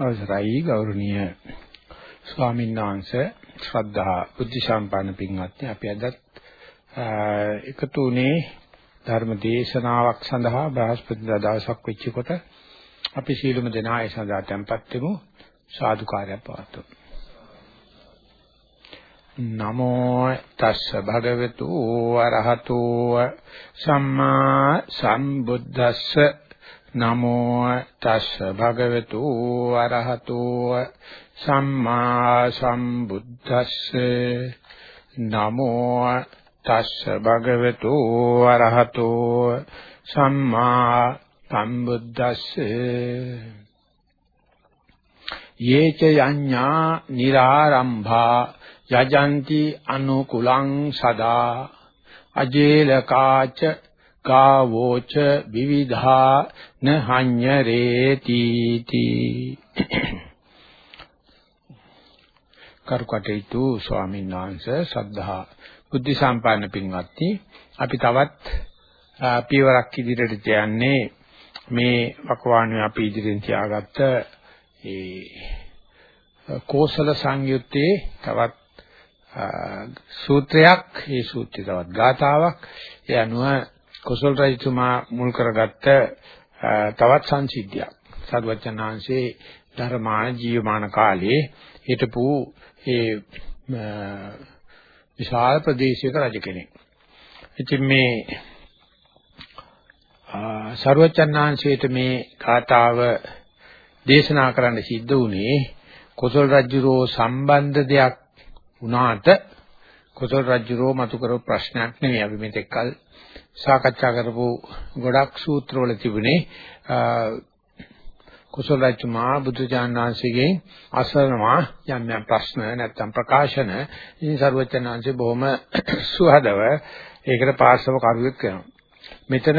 අවසරයි ගෞරවනීය ස්වාමීන් වහන්සේ ශ්‍රද්ධා බුද්ධ සම්පන්න පින්වත්නි. අපි අද එකතු වුණේ ධර්ම දේශනාවක් සඳහා බ්‍රහස්පතින්දා දවසක් වෙච්ච කොට අපි සීලුම දෙනා ඒ සඳහා tempත් වෙමු. සාදුකාරයක් පවත්වමු. නමෝ තස්ස භගවතු වරහතෝ සම්මා සම්බුද්දස්ස නමෝ තස්ස භගවතු අරහතෝ සම්මා සම්බුද්දස්ස. නමෝ තස්ස භගවතු අරහතෝ සම්මා සම්බුද්දස්ස. යේච යඤ්ඤා නිරාරම්භා යජಂತಿ අනුකුලං සදා. අජේලකාච ගාවෝච විවිධා නහඤ්ඤරේති තී කරුකටේතු ස්වාමීන් වහන්සේ සද්ධා බුද්ධ සම්පන්න පින්වත්නි අපි තවත් පියවරක් ඉදිරියට යන්නේ මේ වකවානුවේ අපි ඉදිරියෙන් තියාගත්ත ඒ කෝසල සංයුත්තේ තවත් සූත්‍රයක්. ඒ සූත්‍රය තවත් ගාතාවක් ඒ අනුව කුසල රජතුමා මුල් කරගත්ත තවත් සංසිද්ධියක්. සරුවචනාංශේ ධර්මාන ජීවමාන කාලේ හිටපු ඒ විශාල ප්‍රදේශයක රජ කෙනෙක්. ඉතින් මේ සරුවචනාංශයට මේ කාතාව දේශනා කරන්න සිද්ධ වුණේ කුසල රජුරෝ සම්බන්ධ දෙයක් වුණාට කුසල රජුරෝ මතු කරපු ප්‍රශ්නයක් නෙවෙයි අපි මෙතෙක් කල සාකච්ඡා කරපු ගොඩක් සූත්‍රවල තිබුණේ කුසල රජතුමා බුදුජානනාංශයෙන් අසරණවා යම් යම් ප්‍රශ්න නැත්නම් ප්‍රකාශන. ඉතින් සර්වචනාංශේ බොහොම සුහදව ඒකට පාර්ශව කරුවෙක් කරනවා. මෙතන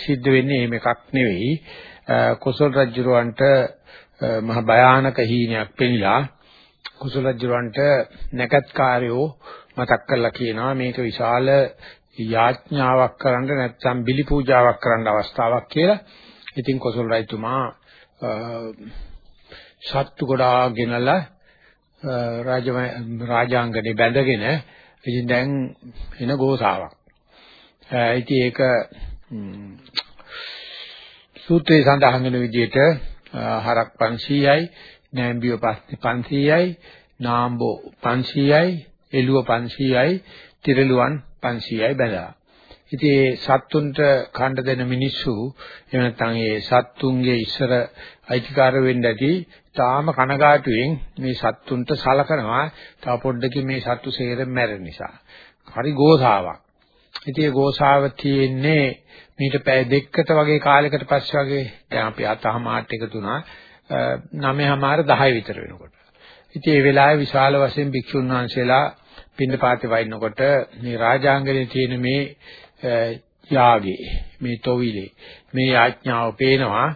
සිද්ධ වෙන්නේ එහෙම එකක් නෙවෙයි. කුසල රජුරවන්ට මහ භයානක හීනයක් පෙනිලා කුසල රජුරවන්ට නැකත්කාරයෝ මතක් කරලා කියනවා. මේක විශාල යාඥාවක් කරන්න නැත්නම් බිලි පූජාවක් කරන්න අවස්ථාවක් කියලා. ඉතින් කොසල් රජතුමා සත්තු ගොඩාක් ගෙනලා රාජ රාජාංගනේ බැඳගෙන ඉතින් දැන් එන ගෝසාවක්. ඉතින් ඒක සූත්‍රයේ සඳහන් වෙන විදිහට හරක් 500යි, නෑම්බියෝ 500යි, නාම්බෝ 500යි, එළුව 500යි, තිරලුවන් 500යි බැලලා. ඉතින් ඒ සත්තුන්ට කණ්ඩ දෙන මිනිස්සු එහෙම නැත්නම් ඒ සත්තුන්ගේ ඉස්සර අයිතිකාර වෙන්න ඇති තාම කනගාටුවෙන් මේ සත්තුන්ට සලකනවා තව පොඩ්ඩකින් මේ සත්තු සේරම මැරෙන නිසා. හරි ගෝසාවක්. ඉතින් ඒ ගෝසාව තියෙන්නේ මීට පැය දෙකකට වගේ කාලයකට පස්සේ වගේ දැන් අපි අතහමාට එකතු වුණා 9:00මාර 10 විතර වෙනකොට. ඉතින් ඒ වෙලාවේ විශාල වශයෙන් භික්ෂුන් වහන්සේලා පින්න පාතේ වයින්නකොට මේ රාජාංගනේ තියෙන මේ යාගේ මේ තොවිලේ මේ ආඥාව පේනවා.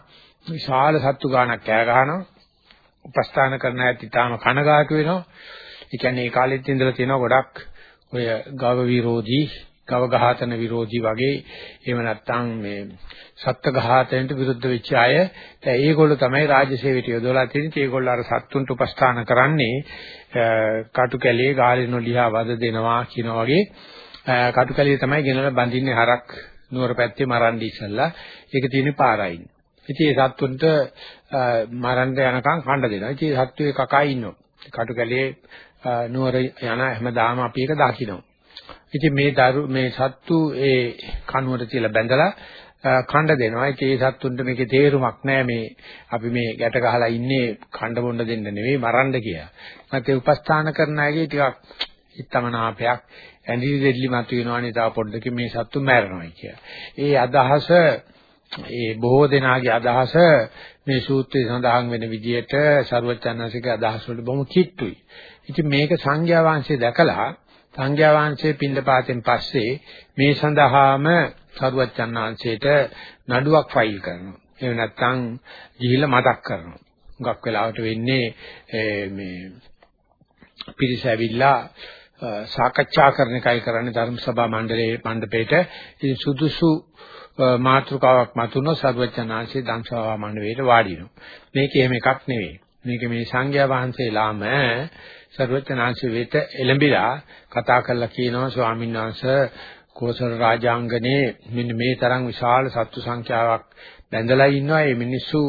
විශාල සත්තු ගානක් කෑ ගහනවා. උපස්ථාන කරන ඇත්ත ඊටාම කනගාටු වෙනවා. ඒ කියන්නේ ඒ කාලෙත් ඉඳලා තියෙනවා ගොඩක් ඔය ගව විරෝධී ගව ඝාතන විරෝධී වගේ එහෙම නැත්නම් මේ සත්ත්ව ඝාතනයට විරුද්ධ වෙච්ච අය. දැන් ඒගොල්ලෝ තමයි රාජ්‍ය සේවයට යොදවලා තියෙන්නේ ඒගොල්ලෝ අර සත්තුන්ට උපස්ථාන කරන්නේ කටු කැලේ ගාලේ නොලියා වද දෙනවා කියන වගේ. කටු කැලේ තමයි ගෙනලා බඳින්නේ හරක් නුවර පැත්තේ මරන්න ඉස්සලා ඒක තියෙන්නේ පාරයින්. ඉතින් ඒ සත්තුන්ට මරන්න යනකම් කණ්ඩ දෙනවා. ඉතින් සත්තුවේ කකා ඉන්නවා. කටු කැලේ නුවර යන හැමදාම අපි ඒක දකිනවා. ඉතින් මේ දරු මේ සත්තු ඒ කනුවට තියලා බැඳලා කණ්ඩ දෙනවා. ඒ සත්තුන්ට මේකේ තේරුමක් නැහැ මේ අපි මේ ගැට ගහලා ඉන්නේ කණ්ඩ බොණ්ඩ දෙන්න නෙවෙයි මරන්න කියලා. මත ඒ උපස්ථාන කරන අයගේ ටිකක් හිතමනාපයක් ඇඳිලි දෙල්ලි මත වෙනවානේ තව පොඩ්ඩකින් මේ සත්තු මැරෙනවා කියලා. ඒ අදහස ඒ බොහෝ දෙනාගේ අදහස මේ සූත්‍රයේ සඳහන් වෙන විදිහට ਸਰවචන්නසිකේ අදහස් වලට බොහොම කිට්ටුයි. ඉතින් මේක සංඝයා වහන්සේ දැකලා සංඝයා වහන්සේ පින්ඩපාතෙන් පස්සේ මේ සඳහාම සරුවච්චන් වහන්සේට නඩුවක් ෆයිල් කරනවා. එහෙම නැත්නම් ගිහිල්ලා මතක් කරනවා. හුඟක් වෙලාවට වෙන්නේ මේ පිරිස ඇවිල්ලා සාකච්ඡා කරන එකයි කරන්නේ ධර්ම සභා මණ්ඩලයේ මණ්ඩපේට ඉතින් සුදුසු මාතෘකාවක් මතුනොත් සරුවච්චන් වහන්සේ ධම්සභා මණ්ඩපේට වාඩි වෙනවා. මේක එහෙම එකක් නෙවෙයි. මේක මේ සංඝයා වහන්සේලාම ਸਰවඥාන්ස වෙත එළඹිලා කතා කරලා කියනවා ස්වාමීන් වහන්සේ කෝසල රාජාංගනේ මෙන්න මේ තරම් විශාල සත්තු සංඛ්‍යාවක් බැඳලා ඉන්නවා මේ මිනිස්සු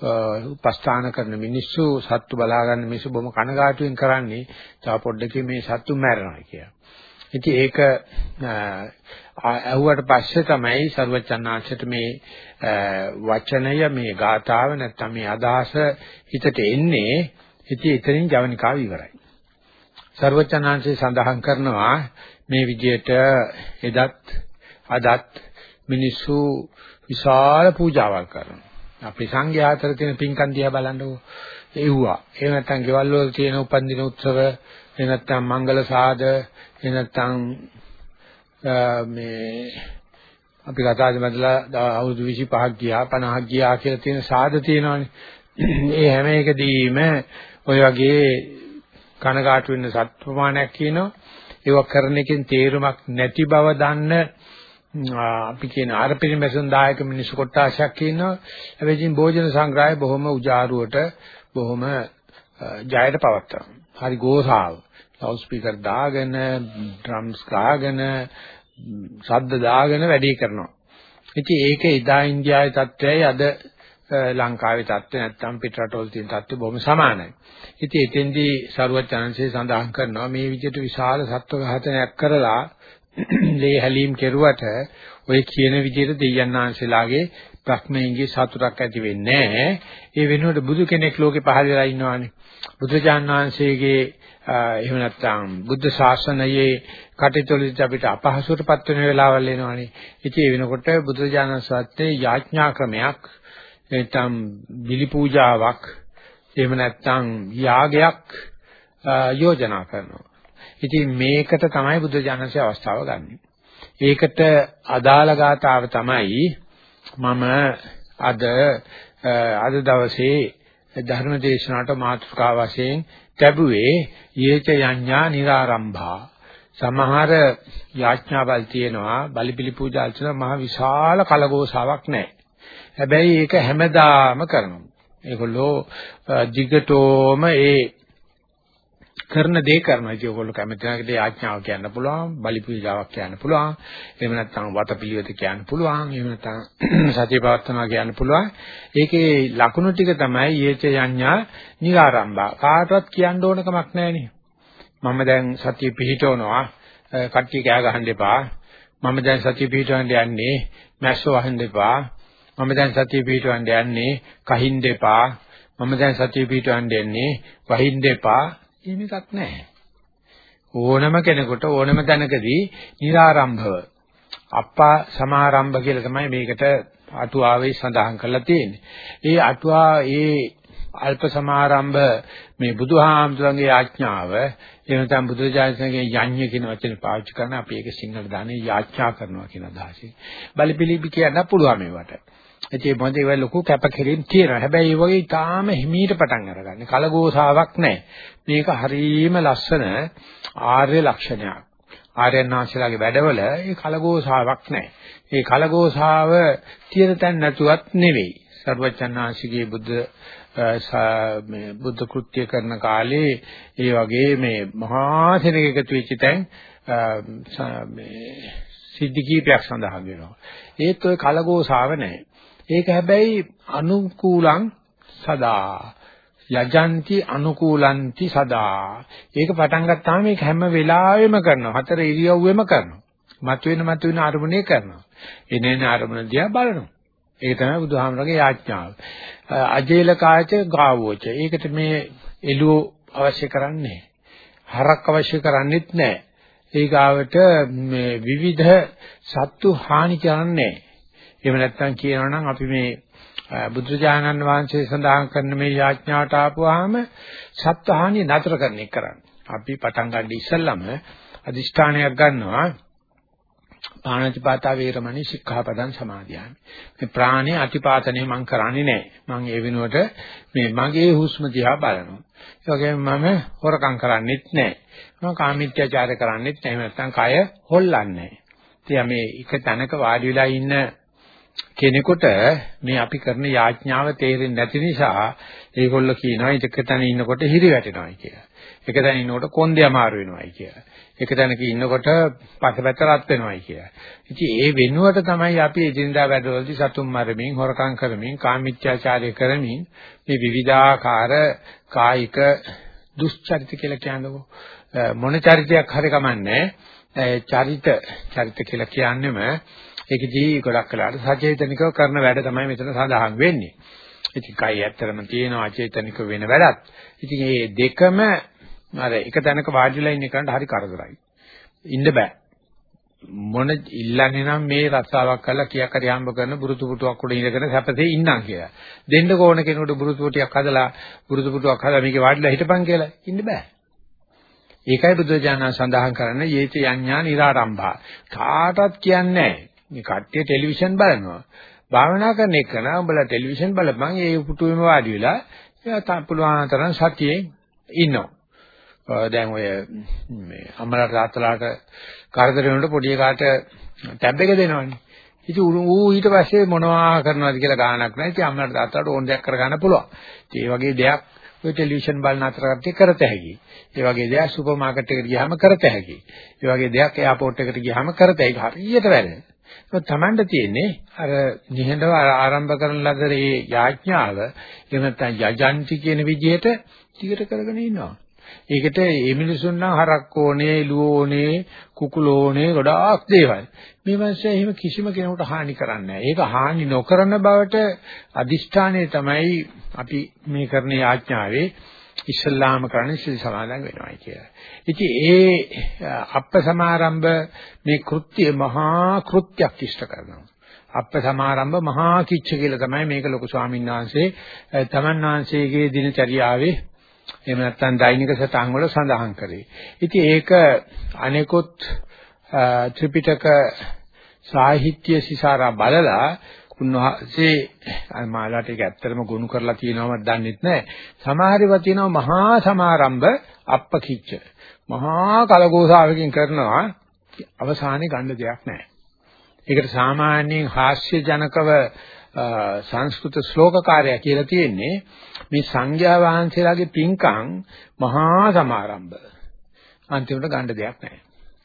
උපස්ථාන කරන මිනිස්සු සත්තු බලා ගන්න මිනිස්සු බොම කනගාටුවෙන් කරන්නේ තව පොඩ්ඩකින් මේ සත්තු මැරෙනවා කියලා. ඉතින් ඒක ඇහුවට පස්සේ තමයි සරුවචනාංශයට මේ වචනය මේ ගාථාව නැත්නම් මේ අදහස හිතට එන්නේ. ඉතින් එතනින් ජවනිකාව ඉවරයි. සරුවචනාංශය සඳහන් කරනවා මේ විදියට එදත් අදත් මිනිස්සු විශාල පූජාවල් කරනවා. අපි සංඝයා අතර තියෙන පින්කම් දිහා බලන්නකෝ. එව්වා. එහෙම නැත්නම් ගෙවල් වල තියෙන උපන්දින උත්සව, එහෙම නැත්නම් මංගල සාද, එහෙම නැත්නම් මේ අපි කතාද මැදලා අවුරුදු 25ක් ගියා 50ක් ගියා කියලා තියෙන සාද තියෙනවානේ. ඒ හැම එකදීම ඔය වගේ කනගාටු වෙන සත් ප්‍රමාණයක් කියනවා. ඒක කරන එකෙන් තේරුමක් නැති බව දන්න අපි කියන ආර පිරිමැසුම් දායක මිනිස්සු කොටාශයක් ඉන්නවා. හැබැයි ඉතින් භෝජන සංග්‍රහය බොහොම උජාරුවට බොහොම ජයයට පවත්වනවා. හරි ගෝසාව. ලවුඩ් ස්පීකර් දාගෙන ඩ්‍රම්ස් ගාගෙන ශබ්ද දාගෙන වැඩේ කරනවා. ඉතින් ඒක එදා ඉන්දියාවේ තත්ත්වයයි අද ලංකාවේ තත්ත්වය නැත්තම් පිටරටවල තියෙන තත්ත්වය බොහොම සමානයි. ඉතින් එතෙන්දී සරුවත් චනන්සේ සඳහන් කරනවා මේ විදිහට විශාල සත්ව ඝාතනයක් කරලා ලේ හැලීම් කෙරුවට ඔය කියන විදිහට දෙයයන් ආංශලාගේ ප්‍රඥයින්ගේ සතුටක් ඇති වෙන්නේ නැහැ. ඒ වෙනුවට බුදු කෙනෙක් ලෝකේ පහළ වෙලා ඉන්නවානේ. බුදුජාන් වහන්සේගේ එහෙම නැත්නම් බුද්ධ ශාසනයේ කටයුතුවලදී අපිට අපහසුතාවපත් වෙන වෙලාවල් එනවානේ. ඉතින් ඒ වෙනකොට බුදුජානක සත්‍යයේ යාඥා ක්‍රමයක් නැත්නම් බිලි පූජාවක් එහෙම නැත්නම් යාගයක් යෝජනා කරනවා. ඉතින් මේකට තමයි බුදු ජානකසේ අවස්ථාව ගන්නෙ. ඒකට අදාළ ගාතාව තමයි මම අද අද දවසේ ධර්ම දේශනාවට මාතෘකා වශයෙන් ලැබුවේ යේච යඤ්ඤා නිරාරම්භා සමහර යාඥාවල් තියෙනවා බලිපිලි පූජාල් තියෙන මහ විශාල කලගෝසාවක් නැහැ. හැබැයි ඒක හැමදාම කරනවා. ඒගොල්ලෝ jigatoම ඒ කරන දේ කරනවා. ඉතින් ඔයගොල්ලෝ කැමති නැකද යාඥාව කියන්න පුළුවන්, බලි පූජාවක් කියන්න පුළුවන්. එහෙම නැත්නම් වතපිලිවෙත කියන්න පුළුවන්. එහෙම නැත්නම් සතිය පවත්වනවා කියන්න පුළුවන්. ඒකේ ලකුණු ටික තමයි යේච යඤ්ඤා නිරාරම්භා. කාටවත් කියන්න ඕන කමක් නැහෙනේ. මම දැන් සතිය පිහිටවනවා. කට්ටිය කෑ ගහන්න එපා. මම දැන් සතිය පිහිටවන්න යන්නේ. මැස්සෝ වහන්න එපා. මම දැන් සතිය පිහිටවන්න යන්නේ. කහින්න එපා. මම දැන් සතිය පිහිටවන්න යන්නේ. වහින්න එපා. එහෙම එකක් නැහැ. ඕනම කෙනෙකුට ඕනම තැනකදී નિરાරම්භව අප්පා සමාරම්භ කියලා තමයි මේකට අටුවාවේ සඳහන් කරලා තියෙන්නේ. ඒ අටුවා ඒ අල්ප සමාරම්භ මේ බුදුහාමුදුරන්ගේ ආඥාව එහෙම නැත්නම් බුදුරජාණන්ගේ යඤ්ඤ කියන වචනේ පාවිච්චි කරන අපි ඒක සිංහල දාන්නේ යාඥා කරනවා කියන අදහසින්. බලපිලිපි කියන්න පුළුවන් මේවට. ඒ මොකද ඒ වගේ ලොකු කැපකිරීම තියෙනවා. හැබැයි ඒ වගේ ඊටාම හිමීට පටන් අරගන්නේ. කලගෝසාවක් නැහැ. මේක හරීම ලස්සන ආර්ය ලක්ෂණයක්. ආර්යනාංශලාගේ වැඩවල ඒ කලගෝසාවක් නැහැ. ඒ කලගෝසාව තියෙන තැන නැතුවත් නෙවෙයි. සර්වචන්නාංශිකේ බුද්ධ මේ බුද්ධ කෘත්‍ය කරන කාලේ ඒ වගේ මේ මහා සෙනග එකතු වෙච්ච තැන් මේ සිද්ධි කීපයක් සඳහන් වෙනවා. ඒත් ඔය කලගෝසාව නැහැ. ඒක හැබැයි අනුකූලං සදා යජන්ති අනුකූලන්ති සදා. ඒක පටන් ගත්තාම මේක හැම වෙලාවෙම කරනවා. හතර ඉරියව්වෙම කරනවා. මතුවෙන මතුවෙන අරමුණේ කරනවා. එනේන අරමුණ දිහා බලනවා. ඒක තමයි බුදුහාමරගේ යාඥාව. අජේල කායච ගාවෝච. ඒකට මේ එළුව අවශ්‍ය කරන්නේ හරක් අවශ්‍ය කරන්නේත් නැහැ. ඒ ගාවට මේ විවිධ සත්තු හානි කරන්නේ නැහැ. එහෙම නැත්නම් කියනවා නම් අපි මේ බුදුරජාණන් වහන්සේ සඳහන් කරන මේ යාඥාවට ආපුවාම සත්හානිය නතර කරන එක කරන්නේ. අපි පටන් ගන්න ඉස්සෙල්ලම අදිෂ්ඨානයක් ගන්නවා පාණතිපාතා වේරමණී සික්ඛාපදං සමාදියාමි. මේ ප්‍රාණේ අතිපාතනේ මං කරන්නේ නැහැ. මං ඒ වෙනුවට මේ මගේ හුස්ම දිහා බලනවා. ඒ වගේම මම හොරකම් කරන්නේත් නැහැ. මම කාමීත්‍යාචාර කරන්නේත් නැහැ. නැත්නම් කය හොල්ලන්නේ නැහැ. ඉතින් මේ එක තැනක වාඩි වෙලා ඉන්න කෙනෙකුට මේ අපි කරන යාඥාව තේරෙන්නේ නැති නිසා ඒගොල්ලෝ කියනවා එක තැන ඉන්නකොට හිරි වැටෙනවායි කියලා. එක තැන ඉන්නකොට කොන්දේ අමාරු වෙනවායි කියලා. එක තැනක ඉන්නකොට පසපැත්ත රත් වෙනවායි කියලා. ඉතින් ඒ වෙනුවට තමයි අපි එදිනදා වැඩවලදී සතුම් මරමින්, හොරකම් කරමින්, කාමීත්‍යාචාරය කරමින් මේ විවිධාකාර කායික දුෂ්චරිත කියලා කියනකො මොන චරිතයක් හරි කමන්නේ චරිත චරිත කියලා කියන්නේම ඒකදී ගොඩක් වෙලාට සචේතනිකව කරන වැඩ තමයි මෙතන සඳහන් වෙන්නේ. ඉතින් කයි ඇත්තරම තියෙනවා අචේතනික වෙන වැඩත්. ඉතින් මේ දෙකම අර එක තැනක වාඩිලා ඉන්න එකට හරි කරදරයි. ඉන්න බෑ. මොන ඉල්ලන්නේ නම් මේ රස්සාවක් කරලා කියක් හරි හම්බ කරන බුරුතු පුටුවක් උඩ ඉඳගෙන සැපසේ ඉන්නම් කියලා. දෙන්න ඕන කෙනෙකුට බුරුතු පුටියක් හදලා බුරුතු පුටුවක් හදලා මේකේ වාඩිලා හිටපන් කියලා ඉන්න බෑ. ඒකයි බුදුජානක සඳහන් කරන්නේ යේච යඤ්ඤා නිරාරම්භා. කාටවත් කියන්නේ නැහැ. මේ කට්ටිය ටෙලිවිෂන් බලනවා. භාවනා කරන එක නා උඹලා ටෙලිවිෂන් බලපන් ඒ පුටුවෙම වාඩි වෙලා එයා පුළුවන් තරම් සතියේ ඉන්නවා. දැන් ඔය මේ අම්මලා තාත්තලාට කරදර වෙනකොට පොඩි එකාට ටැබ් එක දෙනවනේ. ඉතින් ඌ ඊට පස්සේ මොනවා කරනවද කියලා ගාණක් නැහැ. ඉතින් අම්මලාට තාත්තලාට ඕන දෙයක් කරගන්න පුළුවන්. ඉතින් ඒ වගේ දෙයක් ඔය ටෙලිවිෂන් බලන අතර කට්ටිය කරත හැකියි. ඒ වගේ දෙයක් සුපර් මාකට් එකට ගියාම කරත හැකියි. ඒ වගේ දෙයක් එයාපෝට් එකට ගියාම කරත හැකි. හරියට වැඩ. ඒක තමන්ට තියෙන්නේ අර නිහඬව ආරම්භ කරන ලද මේ යාඥාව එහෙම නැත්නම් යජන්ති කියන විදිහට ටිකට කරගෙන ඉන්නවා. ඒකට මේ මිනිසුන් නම් හරක් ඕනේ, එළුව ඕනේ, කුකුල ඕනේ, ගොඩාක් දේවල්. මේ මිනිස්සු එහෙම කිසිම කෙනෙකුට හානි කරන්නේ නැහැ. ඒක හානි නොකරන බවට අදිෂ්ඨානය තමයි අපි මේ කරන යාඥාවේ ඉස්ලාම කරන්නේ සිල් සමාදන් වෙනවයි කියලා. ඉතින් ඒ අප්ප සමාරම්භ මේ කෘත්‍ය මහා කෘත්‍යයක් ඉෂ්ට කරනවා. අප්ප සමාරම්භ මහා කිච්ච කියලා තමයි මේක ලොකු ස්වාමීන් වහන්සේ තමන් වහන්සේගේ දිනචරියාවේ එහෙම නැත්නම් දෛනික සටහන් වල සඳහන් කරේ. ඉතින් ඒක අනෙකුත් ත්‍රිපිටක සාහිත්‍ය සිසාරා බලලා උන්වහන්සේ මාලාට ඒක ඇත්තටම ගොනු කරලා තියෙනවමද දන්නෙත් නැහැ. සමහර ඒවා තියෙනවා මහා සමාරම්භ අප්පකිච්ච. මහා කලගෝසාවකින් කරනවා අවසානයේ ගන්න දෙයක් නැහැ. ඒකට සාමාන්‍යයෙන් හාස්‍ය ජනකව සංස්කෘත ශ්ලෝකකාරය කියලා තියෙන්නේ මේ සංඝයා වහන්සේලාගේ පින්කම් මහා සමාරම්භ. අන්තිමට ගන්න දෙයක් නැහැ.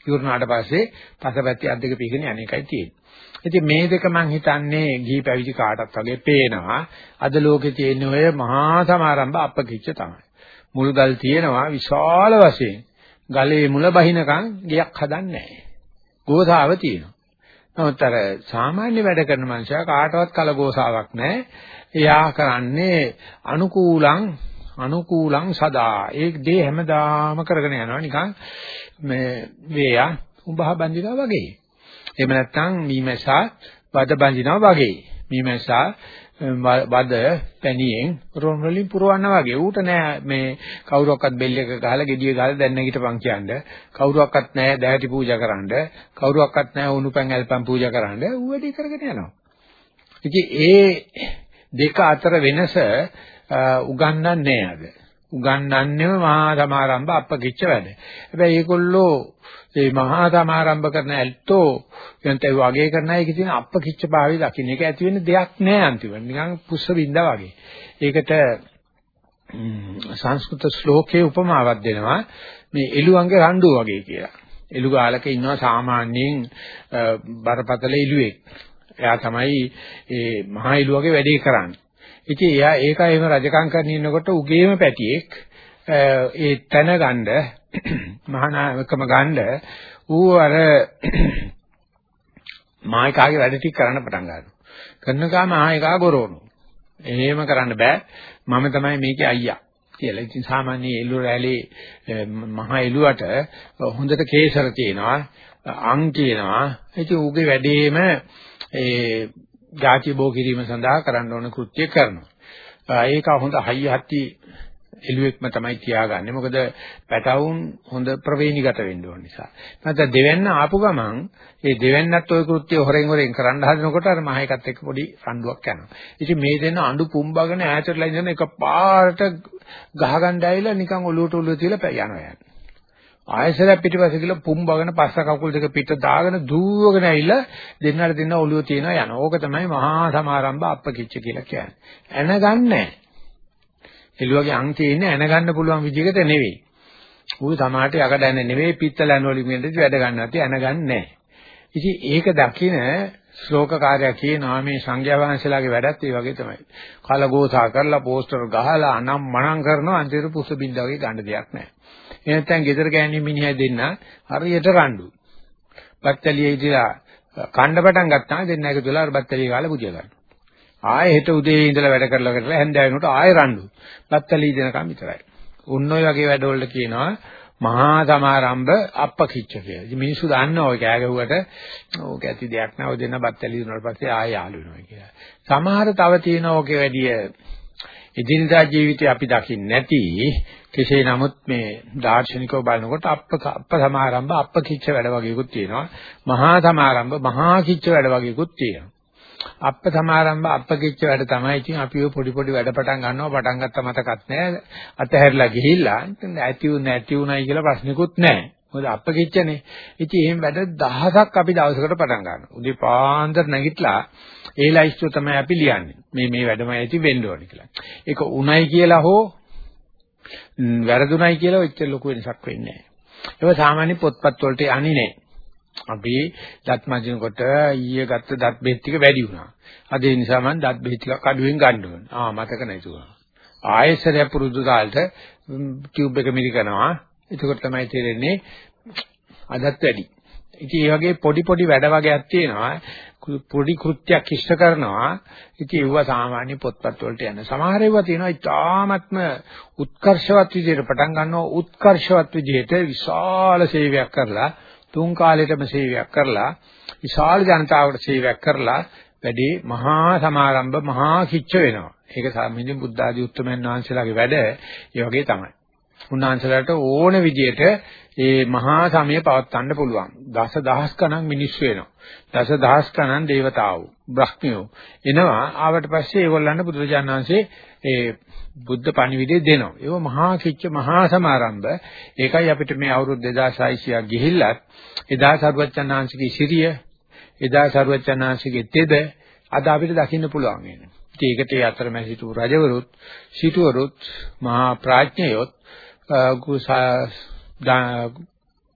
ඉවරනාට පස්සේ පසපැත්තේ අද්දක පිටින් අනේකයි තියෙන්නේ. ඉතින් මේ දෙක මම හිතන්නේ ගිහි පැවිදි කාටත් වගේ පේනවා. අද ලෝකේ තියෙන ඔය මහා සමාරම්භ අපකිච්ච තමයි. මුල්ගල් තියෙනවා විශාල වශයෙන්. ගලේ මුල බහිනකම් ගයක් හදන්නේ නැහැ. ගෝසාව තියෙනවා. නමුත් අර සාමාන්‍ය වැඩ කරන මනුස්සයා කාටවත් කලගෝසාවක් නැහැ. එයා කරන්නේ අනුකූලං අනුකූලං සදා. ඒ දේ හැමදාම කරගෙන යනවා නිකන් මේ වේයා උඹහ බඳිනවා වගේ. එහෙම නැත්නම් මීමැසා වද බඳිනවා වගේ. මීමැසා වද පැණියෙන් රොන් වලින් පුරවන්නා වගේ. ඌට නෑ මේ කවුරක්වත් බෙල් එක ගහලා gediya ගහලා දැන් නැගිටපන් කියන්නේ. කවුරක්වත් නෑ දැහැටි පූජා කරන්න. කවුරක්වත් නෑ උණුපැන් ඇල්පන් පූජා කරන්න. ඌ වැඩි කරගෙන යනවා. ඉතින් ඒ දෙක අතර වෙනස උගන්වන්නේ නෑ අද. උගන්වන්නේම මහා සමාරම්භ අපකිච්ච වැඩ. හැබැයි ඒගොල්ලෝ මේ මහා සමාරම්භ කරන ඇල්තෝ එතන වගේ කරන අය කිසිම අපකිච්ච භාවය දකින්න. ඒක ඇති වෙන්න දෙයක් නෑ අන්තිමට. නිකන් පුස්ස බින්දා වගේ. ඒකට සංස්කෘත ශ්ලෝකයේ උපමාවක් දෙනවා මේ එළුවන්ගේ රණ්ඩුව වගේ කියලා. එළු ගාලක ඉන්නවා සාමාන්‍යයෙන් බරපතල එළුවෙක්. එයා තමයි ඒ මහා එළුවගේ වැඩේ කරන්නේ. ඉතින් එයා ඒකයි එහෙම රජකම් කරගෙන ඉන්නකොට උගේම පැටියෙක් ඒ තන ගන්න මහානායකම ගන්න ඌ අර මායිකාගේ වැඩ ටික කරන්න පටන් ගන්නවා. කරන ගාම ආයකා ගොරවනු. එහෙම කරන්න බෑ. මම තමයි මේකේ අයියා කියලා. ඉතින් සාමාන්‍ය එළු රැලේ මහා එළුවට හොඳට කේසර තියෙනවා, අං තියෙනවා. ඉතින් ඌගේ වැඩේම ඒ ජාති භෝ කිරීම සඳහා කරන්න ඕන කෘත්‍ය කරනවා. ඒක හොඳ හයිය හත්ති එළුවෙක්ම තමයි තියාගන්නේ. මොකද පැටවුන් හොඳ ප්‍රවේණිගත වෙන්න ඕන නිසා. නැත්නම් දෙවැන්න ආපු ගමන් ඒ දෙවැන්නත් ওই කෘත්‍ය හොරෙන් හොරෙන් කරන්න හදනකොට අර මහ එකත් එක්ක පොඩි රණ්ඩුවක් යනවා. ඉතින් මේ දෙන්න අඬු පුම්බගෙන ඈතටලා ඉඳන් එකපාරට ගහගන්න ඇවිල්ලා නිකන් ඔලුවට ඔලුව තියලා යනවා යන්නේ. ආයසරයක් පිටිපස්ස ගිහලා පුම්බගෙන පස්ස කකුල් දෙක පිට දාගෙන දූවගෙන ඇවිල්ලා දෙන්නට දෙන්න ඔළුව තියනවා යන. ඕක තමයි මහා සමාරම්භ අප්පකිච්ච කියලා කියන්නේ. ඇනගන්නේ එළුවගේ අං තියෙන්නේ ඇනගන්න පුළුවන් විදිහකට නෙවෙයි. ඌ සමාහට යකඩ ඇන නෙවෙයි පිත්තල ඇන වලින් මෙතනදී වැඩ ගන්නවත් ඇනගන්නේ නැහැ. ඉතින් ඒක දකින ශ්ලෝකකාරයා කියනවා මේ සංඝයා වහන්සේලාගේ වැඩත් ඒ වගේ තමයි. කලගෝසා කරලා පෝස්ටර් ගහලා අනම් මනම් කරනවා අන්තිමට පුස්ස බින්දාගේ ගන්න දෙයක් නැහැ. එහෙනම් ගෙදර ගෑණි මිනිහා දෙන්න හරියට රණ්ඩු. බත්තලියේ ඉඳලා කණ්ඩ පටන් ගත්තාම දෙන්න එකතු වෙලා අර බත්තලිය ගාලා පුදිය ගන්නවා. ආයෙ හෙට උදේ ඉඳලා වැඩ කරලා කරලා හැන්දෑව වෙනකොට ආයෙ රණ්ඩු. බත්තලිය දෙනකම් විතරයි. උන් ඔය වගේ වැඩවලට කියනවා මහා සමාරම්භ අප්පකිච්ච කියලා. ඉතින් මිනිස්සු දන්නවා ඔය කෑ ගැහුවට ඕක ඇති දෙයක් නෑ. ඔය දෙන්න බත්තලි දුන්නාට පස්සේ ආයෙ යාළු වෙනවා කියලා. සමහර තව තියෙනවා ඔකේ වැඩිය එදිනදා ජීවිතේ අපි දකින්නේ නැති කෙසේ නමුත් මේ දාර්ශනිකව බලනකොට අප්ප අප්ප සමාරම්භ අප්පකිච්ච වැඩ වගේකුත් තියෙනවා. මහා සමාරම්භ මහා කිච්ච වැඩ වගේකුත් තියෙනවා. අප්ප සමාරම්භ අප්පකිච්ච වැඩ තමයි ඉතින් අපි ඔය පොඩි පොඩි වැඩ පටන් ගන්නවා. පටන් ගත්ත මතකත් නැහැ අතහැරලා ගිහිල්ලා ඇති උ නැති උනායි කියලා ප්‍රශ්නිකුත් නැහැ මොකද අප්පකිච්චනේ ඉතින් එහෙම වැඩ දහසක් අපි දවසකට පටන් ගන්නවා. උදේ පාන්දර නැගිටලා ඒ ලයිස්ට් තමයි අපි ලියන්නේ. මේ මේ වැඩම ඇති වෙන්න ඕනේ කියලා. ඒක උණයි කියලා හෝ වැරදුණයි කියලා ඔච්චර ලොකු වෙනසක් වෙන්නේ නැහැ ඒක සාමාන්‍ය පොත්පත් වලට යන්නේ නැහැ අපි දත් මජිනකොට ඊයේ ගත්ත දත් බෙහෙත් ටික වැඩි වුණා. අද ඒ නිසා මම දත් බෙහෙත් ටිකක් අඩුවෙන් ගන්න ඕන. ආ මතක නැතුණා. ආයෙසරය පුරුදු කාලට ටියුබ් එක මිරිකනවා. එතකොට තමයි තේරෙන්නේ අදත් වැඩි. ඉතින් මේ වගේ පොඩි පොඩි වැඩ වගේක් තියෙනවා. පොඩි කෘත්‍යයක් ඉෂ්ට කරනවා. ඉතින් ඒව සාමාන්‍ය පොත්පත් වලට යන. සමහර ඒවා තියෙනවා ඉතාමත්ම උත්කර්ෂවත් විදිහට පටන් ගන්නවා. උත්කර්ෂවත් විදිහට විශාල සේවයක් කරලා තුන් කාලෙටම සේවයක් කරලා විශාල ජනතාවට සේවයක් කරලා වැඩි මහා සමාරම්භ මහා කිච්ච වෙනවා. ඒක සම්මිදින් බුද්ධ ආදී උත්තමයන් වහන්සේලාගේ වැඩ ඒ වගේ තමයි. උන්වහන්සේලාට ඕන විදියට මේ මහා සමය පවත්වන්න පුළුවන්. දස දහස් ගණන් මිනිස්සු වෙනවා. දස දහස් ගණන් దేవතාවෝ, බ්‍රහ්මියෝ එනවා. ආවට පස්සේ ඒගොල්ලන්ට බුදුරජාණන් වහන්සේ ඒ බුද්ධ පණිවිඩය දෙනවා. ඒක මහා කිච්ච මහා සමාරම්භ. ඒකයි අපිට මේ අවුරුදු 2600ක් ගිහිල්ලත් එදා සරුවච්චන්හන්සේගේ සිරිය, එදා සරුවච්චන්හන්සේගේ තෙද අද අපිට දකින්න පුළුවන් වෙන්නේ. ඉතින් ඒකට ඒ අතරමැද සිටු රජවරුත්, සිටුවරුත්, මහා ප්‍රඥයොත්,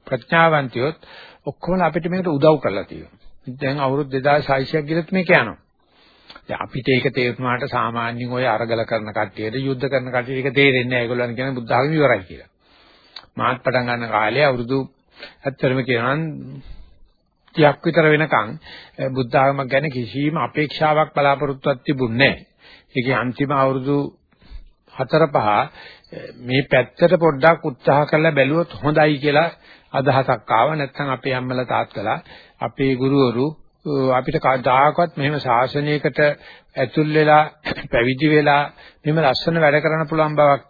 ප්‍රඥාවන්තයොත් ඔක්කොම අපිට මේකට උදව් කරලා තියෙනවා. දැන් අවුරුදු 2600ක් ගිලත් මේක යනවා. දැන් අපිට ඒක තේරුණාට සාමාන්‍යයෙන් ඔය අරගල කරන කට්ටියට යුද්ධ කරන කට්ටියට ඒක තේරෙන්නේ නැහැ. ඒගොල්ලන් කියන්නේ බුද්ධ ආගම ඉවරයි කියලා. මාත් පටන් ගන්න කාලේ අවුරුදු ඇත්තටම කියනවා නම් 30ක් විතර වෙනකන් බුද්ධ ආගමක් ගැන කිසිම අපේක්ෂාවක් බලාපොරොත්තුවක් තිබුණේ නැහැ. ඒකේ අන්තිම අවුරුදු 4 5 මේ පැත්තට පොඩ්ඩක් උත්සාහ කරලා බැලුවොත් හොඳයි කියලා අදහසක් ආවා. නැත්නම් අපේ අම්මලා තාත්තලා අපේ ගුරුවරු අපිට කවදාකවත් මෙහෙම ශාසනයකට ඇතුල් වෙලා පැවිදි වෙලා මෙහෙම ලස්සන වැඩ කරන්න පුළුවන් බවක්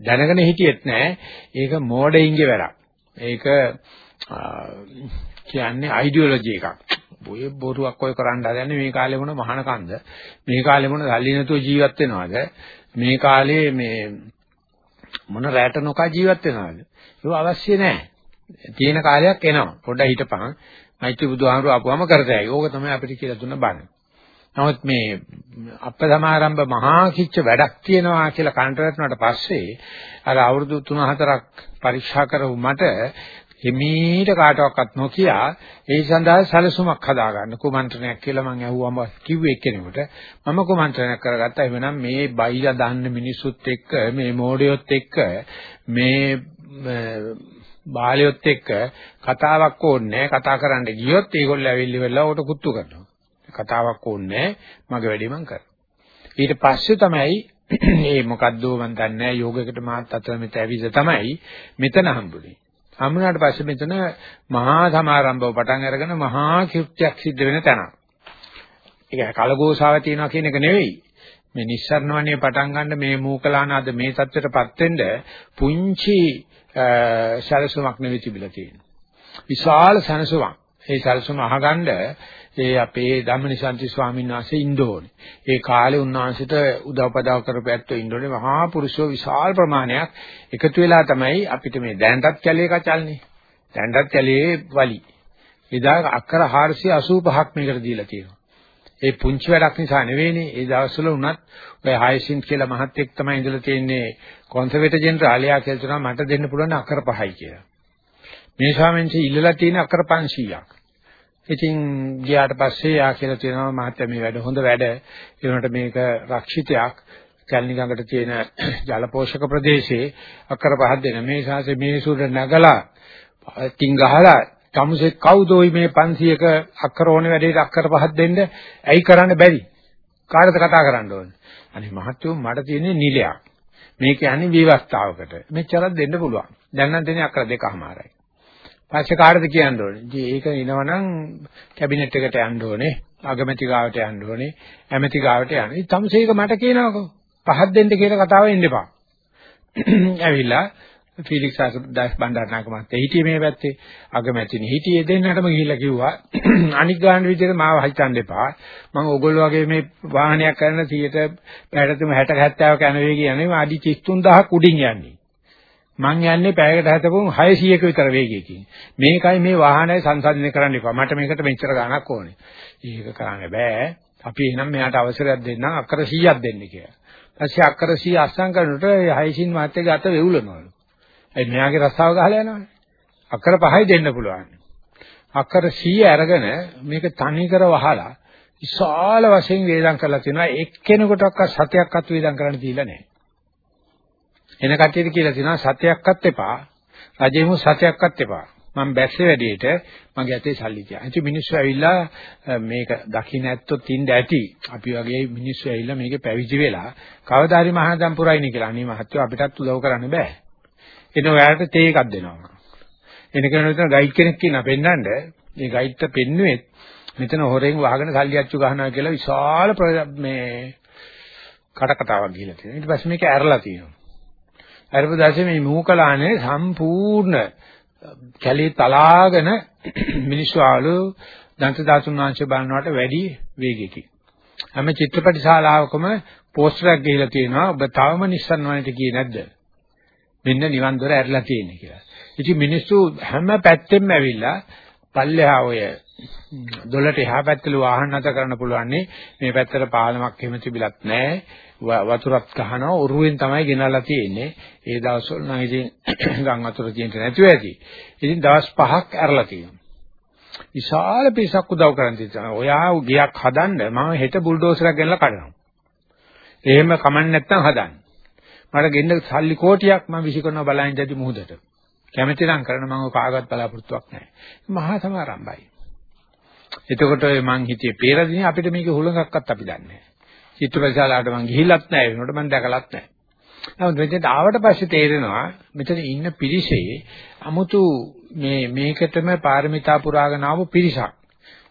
දැනගෙන හිටියෙත් නෑ. ඒක මෝඩයින්ගේ වැඩක්. ඒක කියන්නේ අයිඩියොලොජි එකක්. ඔය බොරුවක් ඔය කරන්න හදන්නේ මේ කාලේ මොන මහානකන්ද මේ කාලේ මොන සල්ලි නැතුව ජීවත් වෙනවද මේ කාලේ මේ මොන රැට නොකා ජීවත් වෙනවද ඒක අවශ්‍ය නැහැ තියෙන කාලයක් එනවා පොඩ්ඩක් හිටපන් මෛත්‍රී බුදුහාමුදුරුවෝ ආපුවම කරතයි. ඕක තමයි අපිට කියලා දුන්න බණ. නමුත් මේ අප සමාරම්භ මහා කිච්ච වැඩක් තියෙනවා කියලා කන්ටරට්නට පස්සේ අර අවුරුදු 3-4ක් පරීක්ෂා කරව මට හිමීට කාටවත් නොකිය ඒ සඳහා සැලසුමක් හදාගන්න කුමන්ත්‍රණයක් කියලා මම ඇහුවම කිව්වේ එක්කෙනෙකුට මම කුමන්ත්‍රණයක් කරගත්තා එවනම් මේ බයිලා දාන්න මිනිස්සුත් එක්ක මේ මෝඩයොත් එක්ක මේ බාලයොත් එක්ක කතාවක් ඕනේ කතා කරන්න ගියොත් ඒගොල්ලෝ ඇවිල්ලි වෙලා උට කුත්තු කරනවා. කතාවක් ඕනේ මගේ වැඩි මං කරනවා. ඊට පස්සේ තමයි මේ මොකද්ද මන් දන්නේ යෝගයකට මාත් අතර මෙත ඇවිද තමයි මෙතන හම්බුනේ. හම්බුනාට පස්සේ මෙතන මහා සමාරම්භව පටන් අරගෙන මහා කෘත්‍යයක් සිද්ධ වෙන තැන. ඒක කලගෝසාව තියනවා කියන එක නෙවෙයි. මේ නිස්සරණවණේ පටන් ගන්න මේ මූකලාන අද මේ தත්ත්වයටපත් වෙන්න පුංචි සැලසුමක් නෙවෙයි තිබිලා තියෙන්නේ. විශාල සැනසුමක්. ඒ සැලසුම අහගන්න ඒ අපේ ධම්මනිසන්ති ස්වාමීන් වහන්සේ ඉන්න ඕනේ. ඒ කාලේ උන්වහන්සේට උදව්පදව් කරපු ඇත්තෝ ඉන්න ඕනේ. මහා පුරුෂෝ විශාල ප්‍රමාණයක් එකතු වෙලා තමයි අපිට මේ දැනටත් කැලේ කචල්නේ. දැනටත් කැලේ වලි. එදා අක්කර 485ක් මේකට දීලා තියෙනවා. ඒ පුංචි වැඩක් නිසා නෙවෙයිනේ. ඒ දවස්වල උනත් ඔය හයිසින් කියලා මහත්තයෙක් තමයි ඉඳලා තියෙන්නේ කොන්සර්වේටර් ජෙනරාල් එයා කියලා තුනා මට දෙන්න පුළුවන් අක්කර 5යි කියලා. මේ ස්වාමීන් වහන්සේ ඉල්ලලා තියෙන අක්කර 500ක්. ඉතින් ගියාට පස්සේ යා කියලා තියෙනවා මහත්තයා මේ වැඩ හොඳ වැඩ. ඒ වුණාට මේක රක්ෂිතයක්. කැලණි ගඟට තියෙන ජල පෝෂක ප්‍රදේශයේ අක්කර පහක් දෙන. මේ ශාසයේ මිනිසුන්ට නැගලා තින් ගහලා තමුසේ කවුදෝයි මේ 500ක අක්කර ඕනේ වැඩේට අක්කර පහක් දෙන්න? ඇයි කරන්න බැරි? කාටද කතා කරන්න ඕනේ? අනේ මහත්තයෝ මට තියෙන්නේ නිලයක්. මේක යන්නේ විවස්ථාවකට. මෙච්චරක් දෙන්න පුළුවන්. දැන් නම් දෙන්නේ අක්කර දෙකමාරයි පස්සේ කාටද කියන්න ඕනේ? ඉතින් ඒක එනවනම් කැබිනට් එකට යන්න ඕනේ අගමැති ගාවට යන්න ඕනේ ඇමැති ගාවට යන්න. ඉතින් තමුසේක මට කියනවාකෝ. පහක් දෙන්න කියලා කතාව එන්න එපා. ඇවිල්ලා ෆීලික්ස් ආසදාස් බණ්ඩාරනායක මහත්තයා හිටියේ මේ පැත්තේ. අගමැතිනි හිටියේ දෙන්නටම ගිහිල්ලා කිව්වා. අනික් ගාන විදිහට මාව හිතන්න එපා. මම ඕගොල්ලෝ වගේ මේ වාහනයක් කරන 100ට පැයටම 60 70ක යන වේගය යන්නේ අඩි 33000ක් උඩින් යන්නේ. මං යන්නේ පැයකට හතපොන් 600ක විතර වේගයකින්. මේකයි මේ වාහනය සංසන්දනය කරන්න එපා. මට මේකට මෙච්චර ගණක් ඕනේ. ඒක කරන්න බෑ. අපි එහෙනම් මෙයාට අවසරයක් දෙන්නම් අක්කර 100ක් දෙන්න කියලා. ඊපස්සේ අක්කර 100 අස්සම් කරනකොට 600 මාත්‍යගේ අත වෙවුලනවලු. ඒ මෙයාගේ රස්සාව ගහලා යනවානේ. අක්කර පහයි දෙන්න පුළුවන්. අක්කර 100 අරගෙන මේක තනි කර වහලා විශාල වශයෙන් වේදම් කරලා තිනවා එක්කෙනෙකුටවත් සතයක්වත් වේදම් කරන්න දීලා නැහැ. එන කට්ටියට කියලා තිනවා සතයක්වත් එපා. රජෙමු සතයක්වත් එපා. මම බැස්සේ වැඩේට මගේ අතේ සල්ලි තියා. ඉතින් මිනිස්සු ඇවිල්ලා මේක දකින්න ඇත්තොත් ඉන්න ඇති. අපි වගේ මිනිස්සු ඇවිල්ලා මේකේ පැවිදි වෙලා කවදා හරි මහාදම් පුරයිනේ කියලා. අනේ මහත්තයෝ අපිටත් උදව් කරන්න බෑ. එන ඔයාලට තේ එකක් දෙනවා. එන කෙනෙක් විතර ගයිඩ් කෙනෙක් ඉන්නා පෙන්නන්න. මේ ගයිඩ්ට පෙන්නුවෙත් මෙතන හොරෙන් වහගෙන සල්ලි අච්චු ගහනවා කියලා විශාල මේ කටකතාවක් ගිහිලා තියෙනවා. ඊට පස්සේ මේක ඇරලා තියෙනවා. අරපු දැසේ මේ මූකලානේ සම්පූර්ණ කැලේ තලාගෙන මිනිස්සු ආලු දන්ත දාතුන් වංශය බලනවට වැඩි වේගයකින්. හැම චිත්‍රපට ශාලාවකම පෝස්ටරයක් ගිහිලා තියෙනවා. ඔබ තවම නිස්සන් වනට ගියේ නැද්ද? මෙන්න නිවන් දොර ඇරලා තියෙන්නේ කියලා. ඉතින් මිනිස්සු හැම පැත්තෙම ඇවිල්ලා පල්ලෙහා ඔය දොලට එහා පැත්තලු වාහන නැත කරන්න පුළුවන් මේ පැත්තට පාලමක් එහෙම තිබිලත් නැහැ. වතුරක් ගහනවා උරුවෙන් තමයි ගෙනල්ලා තියෙන්නේ. ඒ දවස්වල නම් ඉතින් ගම් වතුර තියෙන්න නැතුව ඇති. ඉතින් දවස් පහක් ඇරලා තියෙනවා. විශාල පිරිසක් උදව් කරන් තියෙනවා. ඔයා ගියක් හදන්න මම හෙට බුල්ඩෝසරයක් ගෙනලා කඩනවා. එහෙම කමන්න නැත්තම් හදන්න. මට ගෙන්න සල්ලි කෝටියක් මම විසිකරනවා බලන් ඉඳි මුහුදට. කැමති නම් කරන මම කාගවත් බලාපොරොත්තුවක් නැහැ. මහා සමාරම්භයි. එතකොට මං හිතේ පෙරදිනේ අපිට මේක හුලඟක්වත් අපි දන්නේ නැහැ. චිත්‍රපටශාලාවට මං ගිහිල්ලත් නැහැ වෙනකොට මං දැකලත් නැහැ. නමුත් මෙතෙන්ට ආවට පස්සේ තේරෙනවා මෙතන ඉන්න පිරිසේ 아무තු මේ මේකටම පාරමිතා පුරාගෙන ආපු පිරිසක්.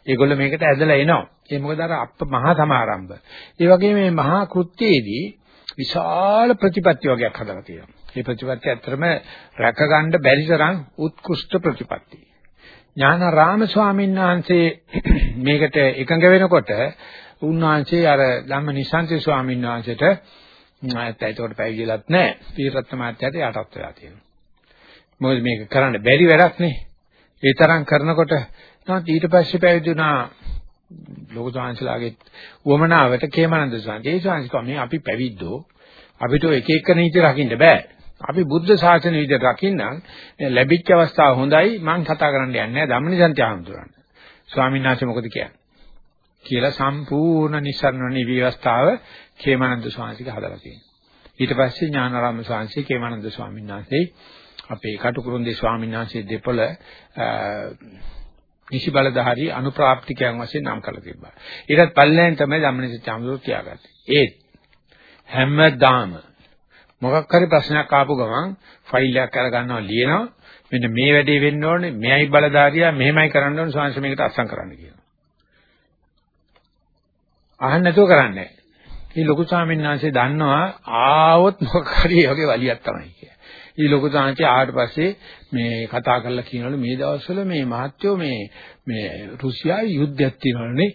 ඒගොල්ලෝ මේකට ඇදලා එනවා. ඒ මොකද අර අප මහා සමාරම්භ. ඒ වගේම මේ මහා කෘත්‍යයේදී විශාල ප්‍රතිපත්ති වගේක් හදලා තියෙනවා. මේ ප්‍රතිපත්ති ඇත්තටම රැකගන්න බැරි තරම් උත්කෘෂ්ඨ ප්‍රතිපත්ති. ඥානාරාම ස්වාමීන් වහන්සේ මේකට එකඟ වෙනකොට උන්වහන්සේ අර ධම්මනිසන්ති ස්වාමීන් වහන්සේට නැත්නම් ඒකට පැවිදිලත් නැහැ. පීරත්න මාත්‍යට යටත් වෙලා තියෙනවා. මොකද මේක කරන්න බැරි වැඩක් නේ. ඒ තරම් කරනකොට නැත්නම් ඊට පස්සේ පැවිදි වුණා ලෝක සාංශලාගේ වමනාවට කේමනන්ද සාංශ. ඒ සාංශ කමේ අපි පැවිද්දෝ අපිට එක එක නීති රකින්න බෑ. අපි බුද්ධ ශාසන විදිහට රකින්නම් ලැබිච්ච අවස්ථාව හොඳයි මං කතා කරන්න යන්නේ නැහැ ධම්මනිසන්ති ආමතුරන්. ස්වාමීන් වහන්සේ මොකද කියන්නේ? කියලා සම්පූර්ණ නිසරණ නිවිවස්ථාව කේමනන්ද ස්වාමීන්ගේ හදලා තියෙනවා. ඊට පස්සේ ඥානාරාම ස්වාමීන් කේමනන්ද ස්වාමීන් වහන්සේ අපේ කටුකුරුන්දේ ස්වාමීන් වහන්සේ දෙපළ නිසි බලධාරී අනුප්‍රාප්තිකයන් වශයෙන් නම් කරලා තිබ්බා. ඊටත් පල්ලෙන් තමයි ධම්මනිසත් ආමතුරු තියාගත්තේ. ඒත් හැමදාම මොකක් හරි ප්‍රශ්නයක් ආපු ගමන් ෆයිල් එකක් අරගන්නවා ලියනවා මෙන්න මේ වැඩේ වෙන්න ඕනේ මෙයයි බලධාරියා මෙහෙමයි කරන්න ඕනේ ස්වාමීන් මේකට අස්සම් කරන්න කියනවා. අහන්න නැතුව කරන්නේ. මේ ලොකු ස්වාමීන් වහන්සේ දන්නවා ආවොත් මොකක් හරි වගේ වලියක් තමයි කියන්නේ. ඉතින් ලොකු සාංශي ආවට පස්සේ මේ කතා කරලා කියනවලු මේ දවස්වල මේ මහත්යෝ මේ මේ රුසියාවේ යුද්ධයක් තියෙනවනේ.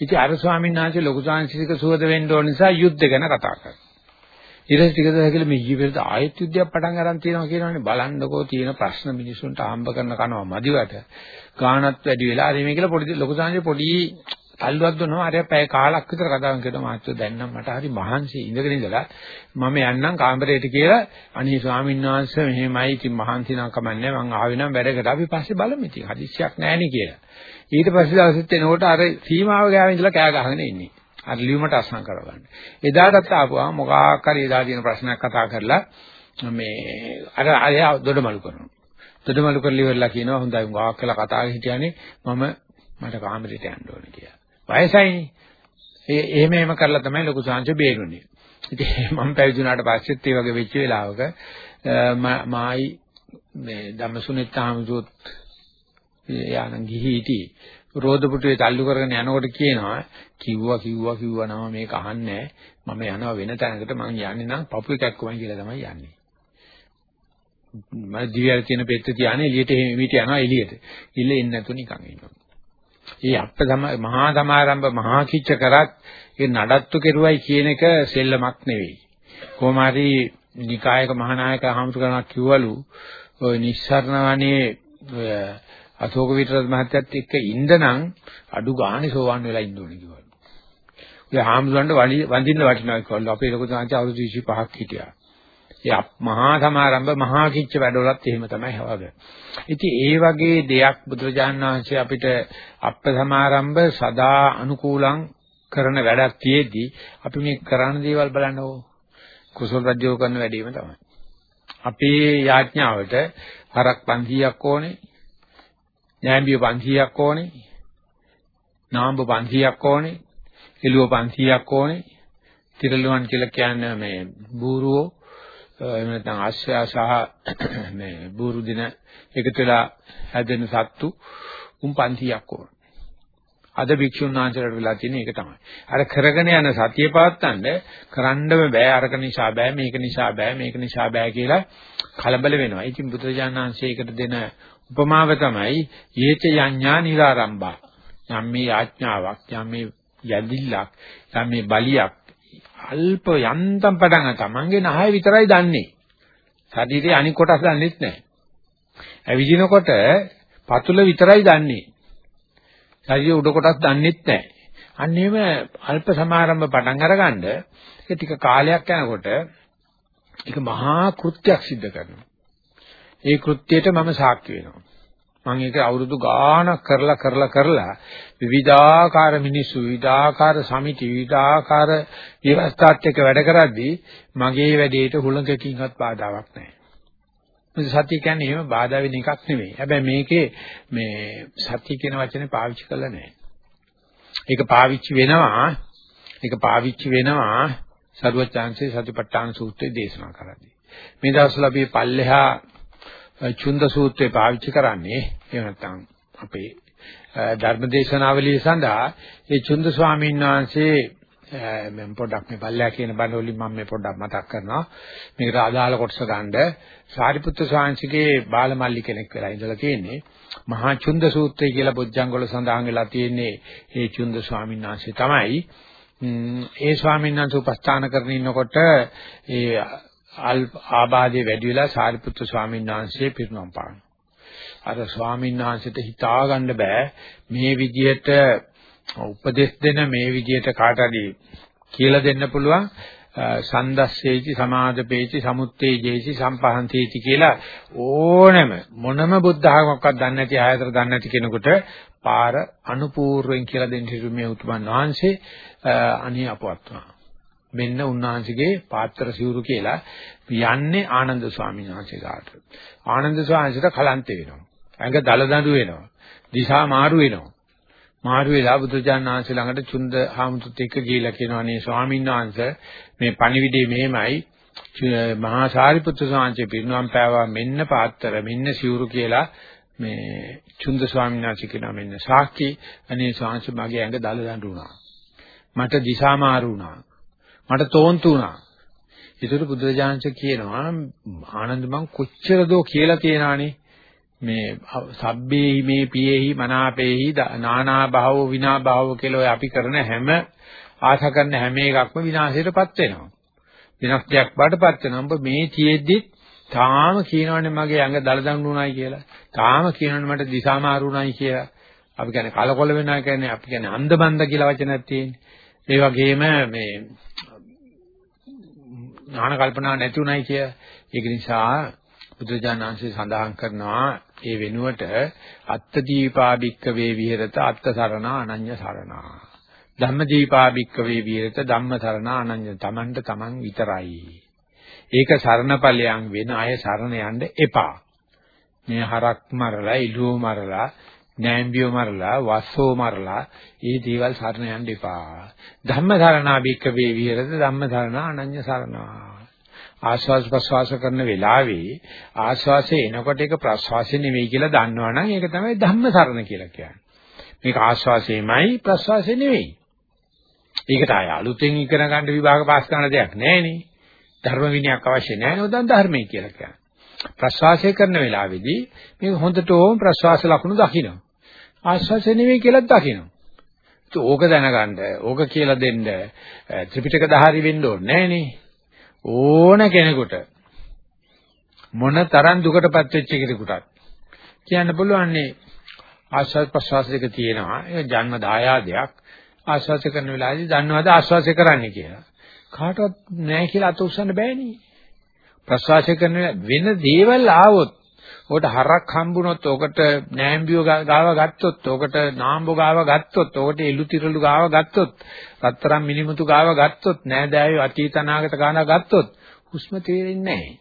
ඉතින් අර ස්වාමීන් වහන්සේ ලොකු සාංශික සුවද වෙන්න ඕන නිසා යුද්ධ ගැන කතා කරා. ඊට ටික දවසකල මේ ජීවිතේ ආයෙත් යුද්ධයක් පටන් ගන්න තියෙනවා කියනවනේ. බලන්නකෝ තියෙන ප්‍රශ්න මිනිසුන්ට හම්බ කරන කනවා මදිවට. ගාණත් වැඩි වෙලා හරි මේ කියලා පොඩි ලොකු සංජය පොඩි තල්ලුවක් දුන්නා. අර පැය කාලක් විතර කතා කරනවා මාත්‍ය දැන් නම් මට හරි මහන්සි ඉඳගෙන ඉඳලා මම යන්නම් කාමරේට කියලා. අනේ ස්වාමීන් වහන්සේ මෙහෙමයි. ඉතින් මහන්සි නම් කමන්නේ මං ආවේ නම් වැඩකට. අපි පස්සේ බලමු. ඉතින් හදිස්සියක් නැහෙනේ කියලා. ඊට පස්සේ දවසෙත් එනකොට අර සීමාව ගාව ඉඳලා කෑ ගහගෙන ඉන්නේ. අර ලියුමට අසං කරගන්න. එදාටත් ආපුවා මොකක් හරි එදා තියෙන ප්‍රශ්නයක් කතා කරලා මේ අර අය දොඩමලු කරනවා. දොඩමලු කරලි ඉවරලා කියනවා හොඳයි උගාවක් කියලා කතා හිටියානේ මම මට කාමරේට යන්න ඕනේ කියලා. වයසයිනේ. ඒ එහෙම එහෙම කරලා තමයි ලොකු සාංශ බේරුනේ. ඉතින් මම පැවිදුණාට පස්සෙත් ඒ වගේ වෙච්ච වෙලාවක මායි මේ ධම්මසුනෙත් ආමතුත් යානම් ගිහි හිටියේ. රෝදපුටුවේ තල්ලු කරගෙන යනකොට කියනවා කිව්වා කිව්වා කිව්වා නම මේක අහන්නේ මම යනවා වෙන තැනකට මං යන්නේ නම් පපු එකක් කොමයි කියලා තමයි යන්නේ. මම දිවියල් තියෙන පෙත්ත තියානේ එළියට එමිට යනවා එළියට. ඉල්ල එන්නේ නැතු නිකන් ඉන්නවා. ඒ අප්ප තමයි මහා සමාරම්භ මහා කිච්ච කරත් ඒ නඩත්තු කෙරුවයි කියන එක සෙල්ලමක් නෙවෙයි. කොහොම හරි නිකායක මහානායක හමුතුකමක් කිව්වලු ඔය නිස්සරණවනේ අශෝක විතරත් මහත්තයත් එක්ක ඉඳනනම් අඩු ගානේ සෝවන් වෙලා ඉන්න ඕනේ කිව්වා. ඒ හාමුදුරන්ට වඳින්න වටිනවා කිව්වලු. අපේ ලොකු තාංච අවුරුදු 25ක් හිටියා. ඒ මහා සමාරම්භ මහා කිච්ච වැඩවලත් එහෙම තමයි හවග. ඉතින් ඒ වගේ දෙයක් බුදුරජාණන් වහන්සේ අපිට අප්ප සමාරම්භ සදා අනුකූලං කරන වැඩක් තියේදී අපි මේ කරන දේවල් බලන්නකො. කුසල රජ්‍යෝ කරන වැඩේම තමයි. අපේ යාඥාවට හරක් 500ක් ඕනේ. නෑම්බිය 500ක් ඕනේ. නාම්බ 500ක් ඕනේ. එළුව 500ක් ඕනේ. තිරලුවන් කියලා කියන්නේ මේ බූරුවෝ එහෙම නැත්නම් අශ්වයා සහ මේ බූරු දින එකතු වෙලා හැදෙන සත්තු උන් 500ක් ඕන. අද භික්ෂුන් වහන්සේලාට වෙලා තියෙන එක තමයි. අර කරගෙන යන සතිය පවත්තන්න කරන්නම බෑ අරක නිසා බෑ මේක නිසා බෑ මේක නිසා බෑ කියලා කලබල වෙනවා. ඉතින් බුදුරජාණන් වහන්සේ ඒකට දෙන උපමාව තමයි යේච යඤ්ඤා නිරාරම්භා. යම් මේ ආඥාවක් යම් මේ යදිල්ලක් යම් මේ බලියක් අල්ප යන්තම් පටන් තමන්ගේ නහය විතරයි දන්නේ. ශරීරයේ අනික් කොටස් දන්නෙත් නැහැ. ඇවිදිනකොට පතුල විතරයි දන්නේ. ශරීරයේ උඩ කොටස් දන්නෙත් නැහැ. අන්න එහෙම අල්ප සමාරම්භ පටන් අරගන්න ඒ ටික කාලයක් යනකොට ඒක මහා කෘත්‍යයක් සිද්ධ කරනවා. ඒ කෘත්‍යයට මම සාක්ෂි වෙනවා. මම ඒක අවුරුදු ගාණක් කරලා කරලා කරලා විවිධාකාර මිනිස්සු විවිධාකාර සමිති විවිධාකාර විවස්ථාත් එක්ක වැඩ කරද්දී මගේ වැඩේට හුලඟකින්වත් බාධාවක් නැහැ. මොකද සත්‍ය කියන්නේ එහෙම බාධා වෙන එකක් නෙමෙයි. හැබැයි මේකේ මේ සත්‍ය කියන වචනේ පාවිච්චි කරලා නැහැ. ඒක පාවිච්චි වෙනවා ඒක පාවිච්චි වෙනවා සරුවචාන්සේ සතිපට්ඨාන සූත්‍රයේ දේශනා කරන්නේ. මේ දවස්වල අපි පල්ලෙහා චුන්ද සූත්‍රය පාවිච්චි කරන්නේ එහෙම නැත්නම් අපේ ධර්මදේශනාවලිය සඳහා ඒ චුන්ද ස්වාමීන් වහන්සේ මම පොඩ්ඩක් මේ පල්ලෑ කියන බණවලින් මම මේ පොඩ්ඩක් මතක් කරනවා. මේකට අදාළ කොටස ගන්න සාරිපුත්‍ර ස්වාමීන්ගේ බාලමල්ලි කෙනෙක් වෙලා ඉඳලා තියෙන්නේ මහා චුන්ද සූත්‍රය කියලා බොජ්ජංග වල සඳහන් වෙලා තියෙන්නේ ඒ චුන්ද ස්වාමීන් වහන්සේ තමයි. ඒ ස්වාමීන් වහන්සේ උපස්ථාන කරගෙන ඉන්නකොට ඒ ආබාධය වැඩි වෙලා සාරිපුත්‍ර ස්වාමීන් වහන්සේ පිරිනොම් පානවා. අර ස්වාමීන් වහන්සේට හිතා ගන්න බෑ මේ විදියට උපදෙස් දෙන මේ විදියට කාට හරි කියලා දෙන්න පුළුවන් සන්දස්සේචි සමාදපේචි සමුත්තේජේචි සම්පහන්තේචි කියලා ඕනම මොනම බුද්ධ ආගමක්වත් දන්නේ නැති ආයතන දන්නේ නැති කෙනෙකුට පාර අනුපූර්වෙන් කියලා දෙන්න හිතු මේ උතුමන් වහන්සේ අනිය අපවත්වා මෙන්න උන්වහන්සේගේ පාත්‍ර සිවුරු කියලා යන්නේ ආනන්ද ස්වාමීන් වහන්සේ ගාට. ආනන්ද ස්වාමීන්ට කලන්ත වෙනවා. ඇඟ දල දඬු වෙනවා. දිශා මාරු වෙනවා. මාරු වෙලා බුදුජානක වහන්සේ ළඟට චුන්ද හාමුදුරුත් එක්ක ගිහිලා කියනවා නේ ස්වාමීන් වහන්සේ මේ පණිවිඩය මෙහෙමයි මහා සාරිපුත්‍ර සාංශේ පිරිනුවම් පෑවා මෙන්න පාත්‍ර මෙන්න සිවුරු කියලා මේ චුන්ද ස්වාමීන් වහන්සේ කියනවා මෙන්න සාක්කි අනේ ස්වාංශ මගේ ඇඟ දල දඬු වුණා. මට දිශා මාරු වුණා. මට තෝන්තු වුණා. ඒතර බුදුරජාණන්සේ කියනවා ආනන්ද මං කොච්චර දෝ කියලා තියනානේ මේ සබ්බේහි මේ පියේහි මනාපේහි නානා භාවෝ විනා භාවෝ කියලා ඔය අපි කරන හැම ආශා කරන හැම එකක්ම විනාශයටපත් වෙනවා. වෙනස් දෙයක් බාටපත් වෙනවා. ඔබ මේ තියෙද්දි තාම කියනවනේ මගේ ඇඟ දල දඬුණායි කියලා. තාම කියනවනේ මට දිසා මාරුණායි කියලා. අපි කියන්නේ කලකොල වෙනවා කියන්නේ අපි කියන්නේ අන්ධබන්ද කියලා වචනයක් තියෙන්නේ. ඒ වගේම මේ ඥාන කල්පනා නැති උනායි කිය. ඒක නිසා බුදුජානනාංශය සඳහන් කරනවා ඒ වෙනුවට අත්ත දීපා භික්කවේ විහෙරත අත්ත සරණා අනඤ්‍ය සරණා. ධම්ම දීපා භික්කවේ විහෙරත ධම්ම සරණා අනඤ්‍ය තමන්ට තමන් විතරයි. ඒක සරණපලයන් වෙන අය සරණ යන්න එපා. මේ හරක් මරලා ඉලුව මරලා නෑම්බියෝ මරලා වස්සෝ මරලා ඒ දේවල් සරණ යන්න එපා. ධම්ම සරණා භික්කවේ විහෙරත ධම්ම සරණා අනඤ්‍ය සරණා. ආස්වාස් ප්‍රස්වාස කරන වෙලාවේ ආස්වාසේ එනකොට ඒක ප්‍රස්වාසේ නෙවෙයි කියලා දන්නවනම් ඒක තමයි ධම්ම සරණ කියලා කියන්නේ. මේක ආස්වාසේමයි ප්‍රස්වාසේ නෙවෙයි. ඒකට ආය අලුතෙන් ඉගෙන ගන්න විභාග පාස් කරන දෙයක් නෑනේ. ධර්ම විනයක් අවශ්‍ය නෑ නෝදන් ධර්මයේ කියලා කියන්නේ. ප්‍රස්වාසය කරන වෙලාවේදී මේක හොඳට ඕම් ප්‍රස්වාස ලකුණු දකින්න. ආශ්වාසය නෙවෙයි කියලා දකිනවා. ඒක ඕක දැනගන්න, ඕක කියලා දෙන්න ත්‍රිපිටක දහරි වෙන්න ඕනේ නෑනේ. ඕන කෙනෙකුට මොන තරම් දුකටපත් වෙච්ච කෙනෙකුටත් කියන්න පුළුවන්නේ ආශ්වාස ප්‍රශ්වාස දෙක තියෙනවා. ඒක ජන්ම දායාදයක්. ආශ්වාස කරන වෙලාවේදී දන්නවද ආශ්වාසය කරන්නේ කියලා. කාටවත් නෑ කියලා අත උස්සන්න බෑනේ. ප්‍රශ්වාසය කරන වෙන දේවල් ආවොත් ඔකට හරක් හම්බුනොත් ඔකට නෑම්බියෝ ගාව ගත්තොත් ඔකට නාම්බෝ ගාව ගත්තොත් ඔකට එළුතිරළු ගාව ගත්තොත් රත්තරන් මිනිමුතු ගාව ගත්තොත් නෑදෑයෝ අතීත අනාගත ගාන ගත්තොත් හුස්ම තේරෙන්නේ නැහැ.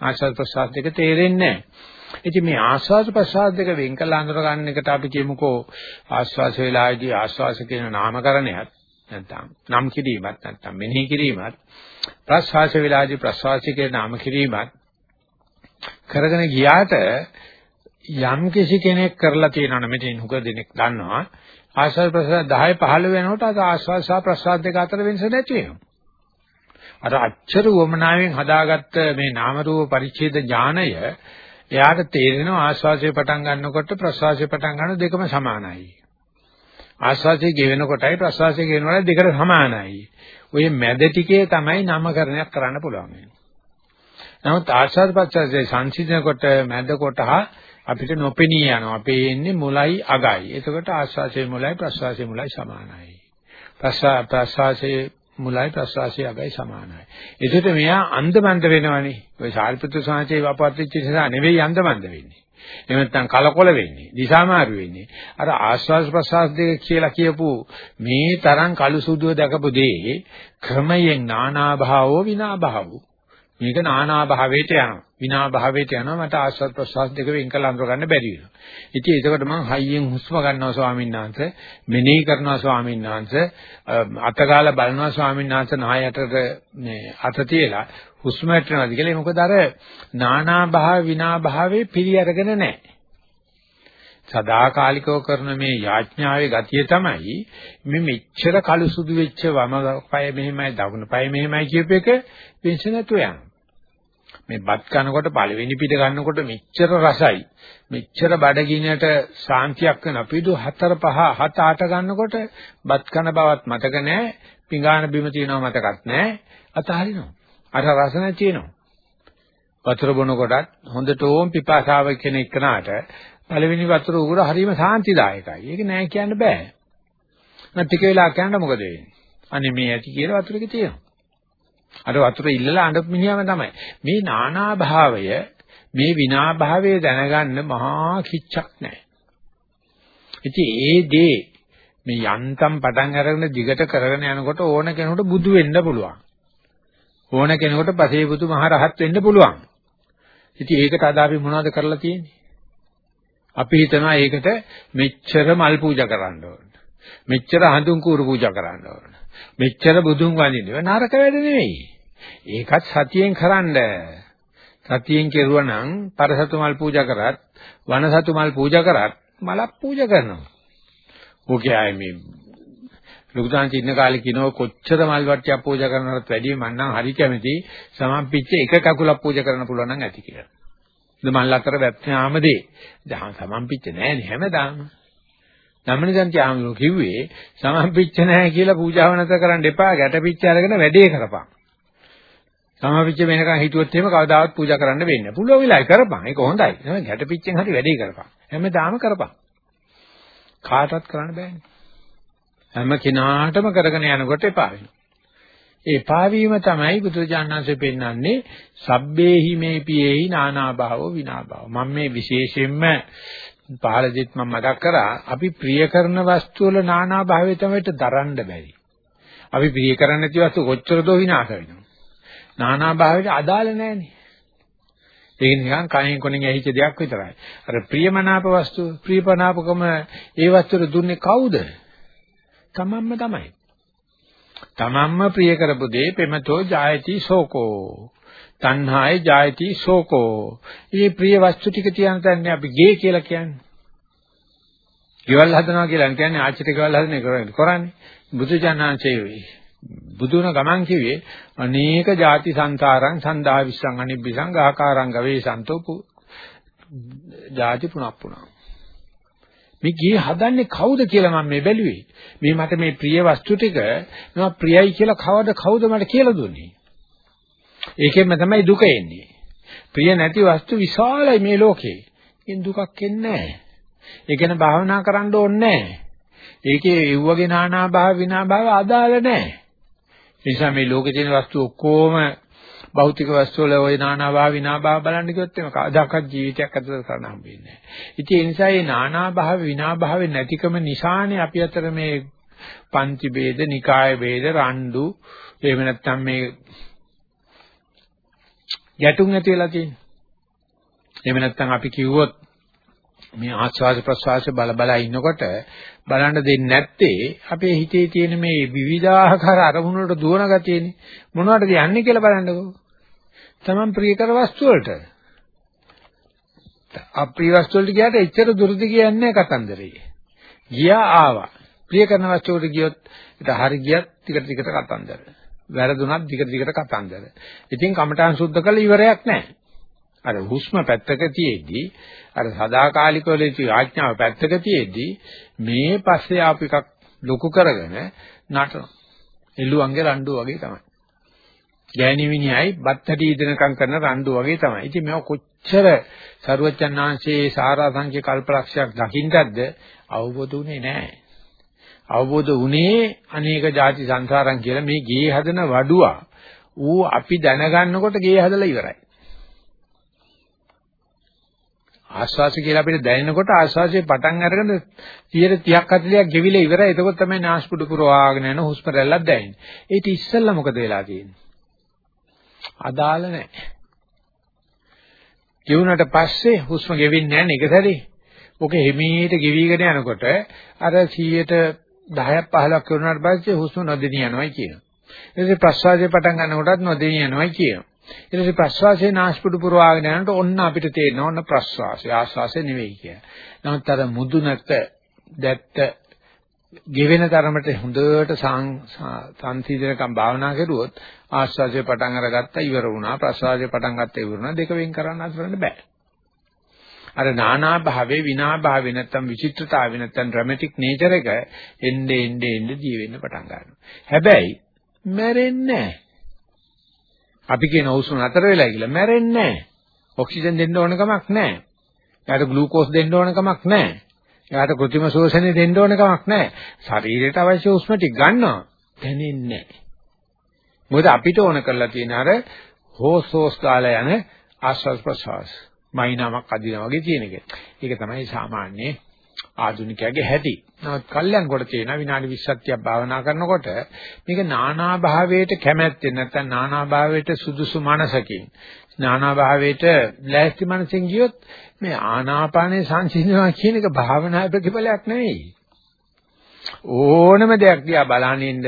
ආශ්වාස ප්‍රශ්වාස දෙක තේරෙන්නේ නැහැ. ඉතින් මේ ආශ්වාස ප්‍රශ්වාස දෙක වෙන් කළ අඳුර ගන්න එකට අපි කියමුකෝ ආශ්වාස වේලාවේදී ආශ්වාස කියන නාමකරණයත් නැත්නම් නම් කිරීමත් නැත්නම් මෙනෙහි කිරීමත් ප්‍රශ්වාස වේලාවේදී ප්‍රශ්වාස කියන නාම කිරීමත් කරගෙන ගියාට යම් කිසි කෙනෙක් කරලා තියෙනවනේ මෙතන හුඟ දෙනෙක් දන්නවා ආශ්වාස ප්‍රශ්වාස 10 15 වෙනකොට අද ආශ්වාස සහ ප්‍රශ්වාස දෙක අතර වෙනස නැති වෙනවා. අර අච්චර වමනාවෙන් හදාගත්ත මේ නාම රූප පරිච්ඡේද ඥානය එයාට තේරෙනවා ආශ්වාසය පටන් ගන්නකොට ප්‍රශ්වාසය පටන් ගන්න දෙකම සමානයි. ආශ්වාසය ගෙවෙනකොටයි ප්‍රශ්වාසය ගෙවෙනකොටයි දෙකට සමානයි. ওই මැද ටිකේ තමයි නාමකරණයක් කරන්න පුළුවන් වෙන්නේ. නමුත් ආස්වාද ප්‍රත්‍යක්ෂයේ සංසිඳනකොට මැද කොටහ අපිට නොපෙනී යනවා. පේන්නේ මුලයි අගයි. එතකොට ආස්වාසේ මුලයි ප්‍රස්වාසේ මුලයි සමානයි. ප්‍රස්වාසේ මුලයි ප්‍රස්වාසේ අගයි සමානයි. ඒකට මෙයා අන්ධබන්ද වෙනවනේ. ඔය සාරිපුත්‍ර සාංචේ වපත්‍ච්ච නිසා නෙවෙයි අන්ධබන්ද වෙන්නේ. එහෙම නැත්නම් කලකොල වෙන්නේ, දිසාමාරු වෙන්නේ. අර ආස්වාස් ප්‍රසවාස දෙක කියලා කියපු මේ තරම් කළු සුදුව දැකපු දේ ක්‍රමයෙන් නානා භාවෝ විනා භාවෝ මේක නානා භාවයට යනවා. විනා භාවයට යනවා මට ආස්වාද ප්‍රසවාස දෙක වෙන් කළ අඳුර ගන්න බැරි වෙනවා. ඉතින් ඒකට මම හයියෙන් හුස්ම ගන්නවා ස්වාමීන් වහන්සේ, මෙනෙහි කරනවා ස්වාමීන් වහන්සේ, අතගාලා බලනවා ස්වාමීන් වහන්සේ නායයට මේ අත තියලා හුස්ම වැටෙනවාද කියලා. මොකද අර නානා භාව විනා භාවේ පිළි අරගෙන නැහැ. සදාකාලිකව කරන මේ යාඥාවේ ගතිය තමයි මේ මෙච්චර කළු සුදු වෙච්ච වම පය මෙහෙමයි දකුණු පය මෙහෙමයි කියප එක වෙනස නැතුව යනවා. මේ බත් කනකොට පළවෙනි පිට ගන්නකොට මෙච්චර රසයි. මෙච්චර බඩගිනට සාන්තියක් වෙන පිටු 4 5 7 8 ගන්නකොට බත් කන බවත් මතක නැහැ. පිඟාන බිම තියෙනව මතකත් නැහැ. අතහරිනවා. අර රස නැති වෙනවා. වතුර බොන කොටත් හොඳට ඕම් පිපාසාව කෙනෙක් කනට පළවෙනි වතුර උගුර හරීම සාන්තිදායකයි. ඒක නෑ කියන්න බෑ. මම ටික වෙලා කියන්න මොකද වෙන්නේ? අනේ මේ ඇති කියලා වතුරක තියෙනවා. අර වතුර ඉල්ලලා අඬපු මිනිහම තමයි. මේ නානා භාවය මේ විනා භාවය දැනගන්න මහා කිච්චක් නැහැ. ඉතින් ඒ දේ මේ යන්තම් පටන් අරගෙන දිගට කරගෙන යනකොට ඕන කෙනෙකුට බුදු වෙන්න පුළුවන්. ඕන කෙනෙකුට පසේ බුදු මහ රහත් වෙන්න පුළුවන්. ඉතින් ඒකට අද අපි මොනවද කරලා තියෙන්නේ? අපි හිතනවා ඒකට මෙච්චර මල් පූජා කරන්න ඕන. මෙච්චර හඳුන් කූරු පූජා කරන්න ඕන. මෙච්චර බුදුන් වඳින්න නරක වැඩ නෙවෙයි. ඒකත් සතියෙන් කරන්න. සතියෙන් කෙරුවා නම් පරසතු මල් පූජා කරත් වනසතු මල් පූජා කරත් මලක් පූජා කරනවා. ඕකේ ආයේ මේ ලුකුදාන්ති ඉන්න කාලේ කිනෝ කොච්චර මල් වට්ටියක් පූජා කරනවටත් වැඩිය මං නම් හරි කැමති සමම්පිච්ච එක කකුලක් පූජා කරන්න පුළුවන් නම් ඇති කියලා. ඉතින් මල් අතර වැප්ප්‍යාමදී දැන් සමම්පිච්ච නෑනේ හැමදාම. ධම්මනිසන්ති ආමලෝ කිව්වේ සමම්පිච්ච නැහැ කියලා පූජාව නැතර කරන්න එපා ගැටපිච්ච අරගෙන වැඩේ කරපන්. සමම්පිච්ච වෙනකන් හිතුවොත් එහෙම කවදාවත් පූජා කරන්න වෙන්නේ නැහැ. පුළුවන් වෙලාවයි කරපන්. ඒක හොඳයි. නේද? ගැටපිච්චෙන් හරි වැඩේ කරපන්. හැමදාම කරපන්. කාටවත් කරන්න බෑනේ. හැම කෙනාටම කරගෙන යනකොට එපා වෙනවා. ඒ පාවීම තමයි බුදුරජාණන්සේ පෙන්වන්නේ සබ්බේහි මේ පියේහි නානා භාවෝ විනා භාව. මම මේ විශේෂයෙන්ම පහළදිත් මම මතක් කරා අපි ප්‍රිය කරන වස්තු වල නානා භාවය තමයි දරන්න බැරි. අපි ප්‍රිය කරන්නේ නැති වස්තු කොච්චර දෝ විනාශ වෙනවා. නානා භාවයට අදාළ නැහැනේ. ඒක නිකන් කණෙන් කොනෙන් ඇහිච්ච දෙයක් විතරයි. අර ප්‍රියමනාප වස්තු ප්‍රියපනාපකම ඒ වස්තුර දුන්නේ කවුද? තමන්ම තමයි. තමන්ම ප්‍රිය කරපු දේ පෙමතෝ ජායති සෝකෝ. තණ්හාය ජායති සෝකෝ. මේ ප්‍රිය වස්තු ටික තියන තැන්නේ අපි ගේ කියලා කියන්නේ. ගෙවල් හදනවා කියලා කියන්නේ ආච්චිට ගෙවල් හදන එක කරන්නේ. බුදුජානනාංශයේ බුදුන ගමන් කිව්වේ අනේක ಜಾති සංසාරං සන්දා විස්සං අනිබ්බිසං ආකාරං ගවේ සන්තෝ ಜಾති පුනප්පුනා මේ ගේ හදන්නේ කවුද කියලා මම මේ බැලුවේ. මේ මට මේ ප්‍රිය වස්තු ටික මම ප්‍රියයි කියලා කවද කවුද මට කියලා දුන්නේ. ඒකෙන්ම තමයි දුක එන්නේ. ප්‍රිය නැති වස්තු විශාලයි මේ ලෝකේ. ඒකෙන් දුකක් එන්නේ නැහැ. ඒ ගැන භාවනා කරන්න ඕනේ නැහැ. ඒකේ එව්වගේ නානා භාව විනා භාව අදාළ නැහැ. නිසා මේ ලෝකේ තියෙන වස්තු ඔක්කොම භෞතික වස්තු වල ওই නානා භාව විනා භාව බලන්න කිව්වොත් එම කවදාකවත් ජීවිතයක් ඇතුළත කරන්න හම්බෙන්නේ නැහැ. ඉතින් ඒ නිසා මේ නානා භාව විනා භාවේ නැතිකම නිසානේ අපි අතර මේ පන්ති ભેද, නිකාය ભેද, රණ්ඩු, එහෙම නැත්නම් මේ ගැටුම් ඇති වෙලා තියෙන්නේ. එහෙම නැත්නම් අපි කිව්වොත් මේ ආස්වාද ප්‍රසවාස බල බල ඉන්නකොට බලන්න දෙන්නේ නැත්තේ අපේ හිතේ තියෙන මේ විවිධාකාර අරමුණු වලට දුවන ගතියනේ මොනවටද යන්නේ කියලා බලන්නකෝ Taman ප්‍රිය කර වස්තු වලට. අප්‍රිය වස්තු වලට ගියාට එච්චර දුරදි කියන්නේ කතන්දරේ. ගියා ආවා. ප්‍රිය කරන වස්තු වලට ගියොත් ඒක හරි ගියත් ටිකට ටිකට කතන්දර. වැරදුනත් ටිකට ටිකට කතන්දර. ඉතින් කමඨාන් සුද්ධ කළ ඉවරයක් නැහැ. අර හුස්ම පැත්තක තියේදී අර සදාකාලික වෙලී ආඥාව පැත්තක තියේදී මේ පස්සේ ආපු එකක් ලොකු කරගෙන නටන. එළුවන්ගේ රණ්ඩු වගේ තමයි. ගෑණි මිනිහයි බත් හැටි ඉදනකම් කරන රණ්ඩු වගේ තමයි. ඉතින් මේව කොච්චර සරුවචන්නාංශයේ සාරා සංඛ්‍ය කල්පලක්ෂයක් දකින්නද අවබෝධ උනේ නැහැ. අවබෝධ උනේ අනේක ಜಾති සංසාරම් කියලා මේ ගේ හදන වඩුවා ඌ අපි දැනගන්නකොට ගේ හදලා ඉවරයි. ආස්වාසි කියලා අපිට දැනෙනකොට ආස්වාසියේ පටන් අරගෙන 30ක් 40ක් ගෙවිලා ඉවරයි. එතකොට තමයි නාස්පුඩු පුරවාගෙන යන හුස්ම රැල්ලක් දැනෙන්නේ. ඊට ඉස්සෙල්ලා මොකද වෙලා තියෙන්නේ? අදාළ නැහැ. ගෙවුනට පස්සේ හුස්ම ගෙවෙන්නේ නැහැ නේද සැරේ. ඔක හිමීට ගෙවිගෙන යනකොට අර 100ට 10ක් 15ක් වුණාට පස්සේ හුස්ම නොදෙනී යනවායි කියනවා. ඊට පස්සේ ප්‍රශ්වාසය පටන් ගන්නකොටත් නොදෙනී යනවායි කියනවා. ඊට පස්සේ ප්‍රශ්වාසයේ නාස්පුඩු පුරවාගෙන යනකොට ඔන්න අපිට තේරෙනවා ඔන්න ප්‍රශ්වාසය ආශ්වාසය නෙවෙයි කියලා. නමුත් අර මුදුනක දැත්ත ගෙවෙන තරමට හොඳට සංසීදනකම් භාවනා කරුවොත් ආස්වාදයේ පටන් අරගත්තා ඉවර වුණා ප්‍රසවාදයේ පටන් ගත්තා ඉවර වුණා දෙක වෙන් කරන්න අතරන්න බෑ අර නානා භාවේ විනා භාවේ නැත්තම් විචිත්‍රතාවේ නැත්තම් ඩ්‍රමැටික් නේචර් එක එන්නේ එන්නේ එන්නේ දී වෙන්න පටන් ගන්නවා හැබැයි මැරෙන්නේ අපි කියන උසුන අතර වෙලා කියලා මැරෙන්නේ නැහැ ඔක්සිජන් දෙන්න ඕන කමක් නැහැ එයාට ග්ලූකෝස් දෙන්න ඕන කමක් නැහැ එයාට કૃත්‍රිම ශෝෂණය දෙන්න ඕන කමක් නැහැ. ශරීරයට අවශ්‍ය උෂ්ම ටික ගන්නවා. දැනෙන්නේ නැහැ. මොකද අපිට ඕන කරලා තියෙන අර හෝස් හෝස් කාලය යන ආස්වාස් ප්‍රසවාස. මයින්මක් අදිනා වගේ තියෙන එක. ඒක තමයි සාමාන්‍ය ආධුනිකයාගේ හැටි. නමුත් කල්යන් කොට තියෙන විනාඩි 20ක් භාවනා කරනකොට මේක නානා භාවයට කැමැත්තෙන් නැත්නම් නානා භාවයට සුදුසු මනසකින් නානා භාවයට ලෑස්ති මනසෙන් ගියොත් මේ ආනාපානේ සංසිඳනවා කියන එක භාවනා ප්‍රතිඵලයක් නෙවෙයි. ඕනම දෙයක් දිහා බලනින්න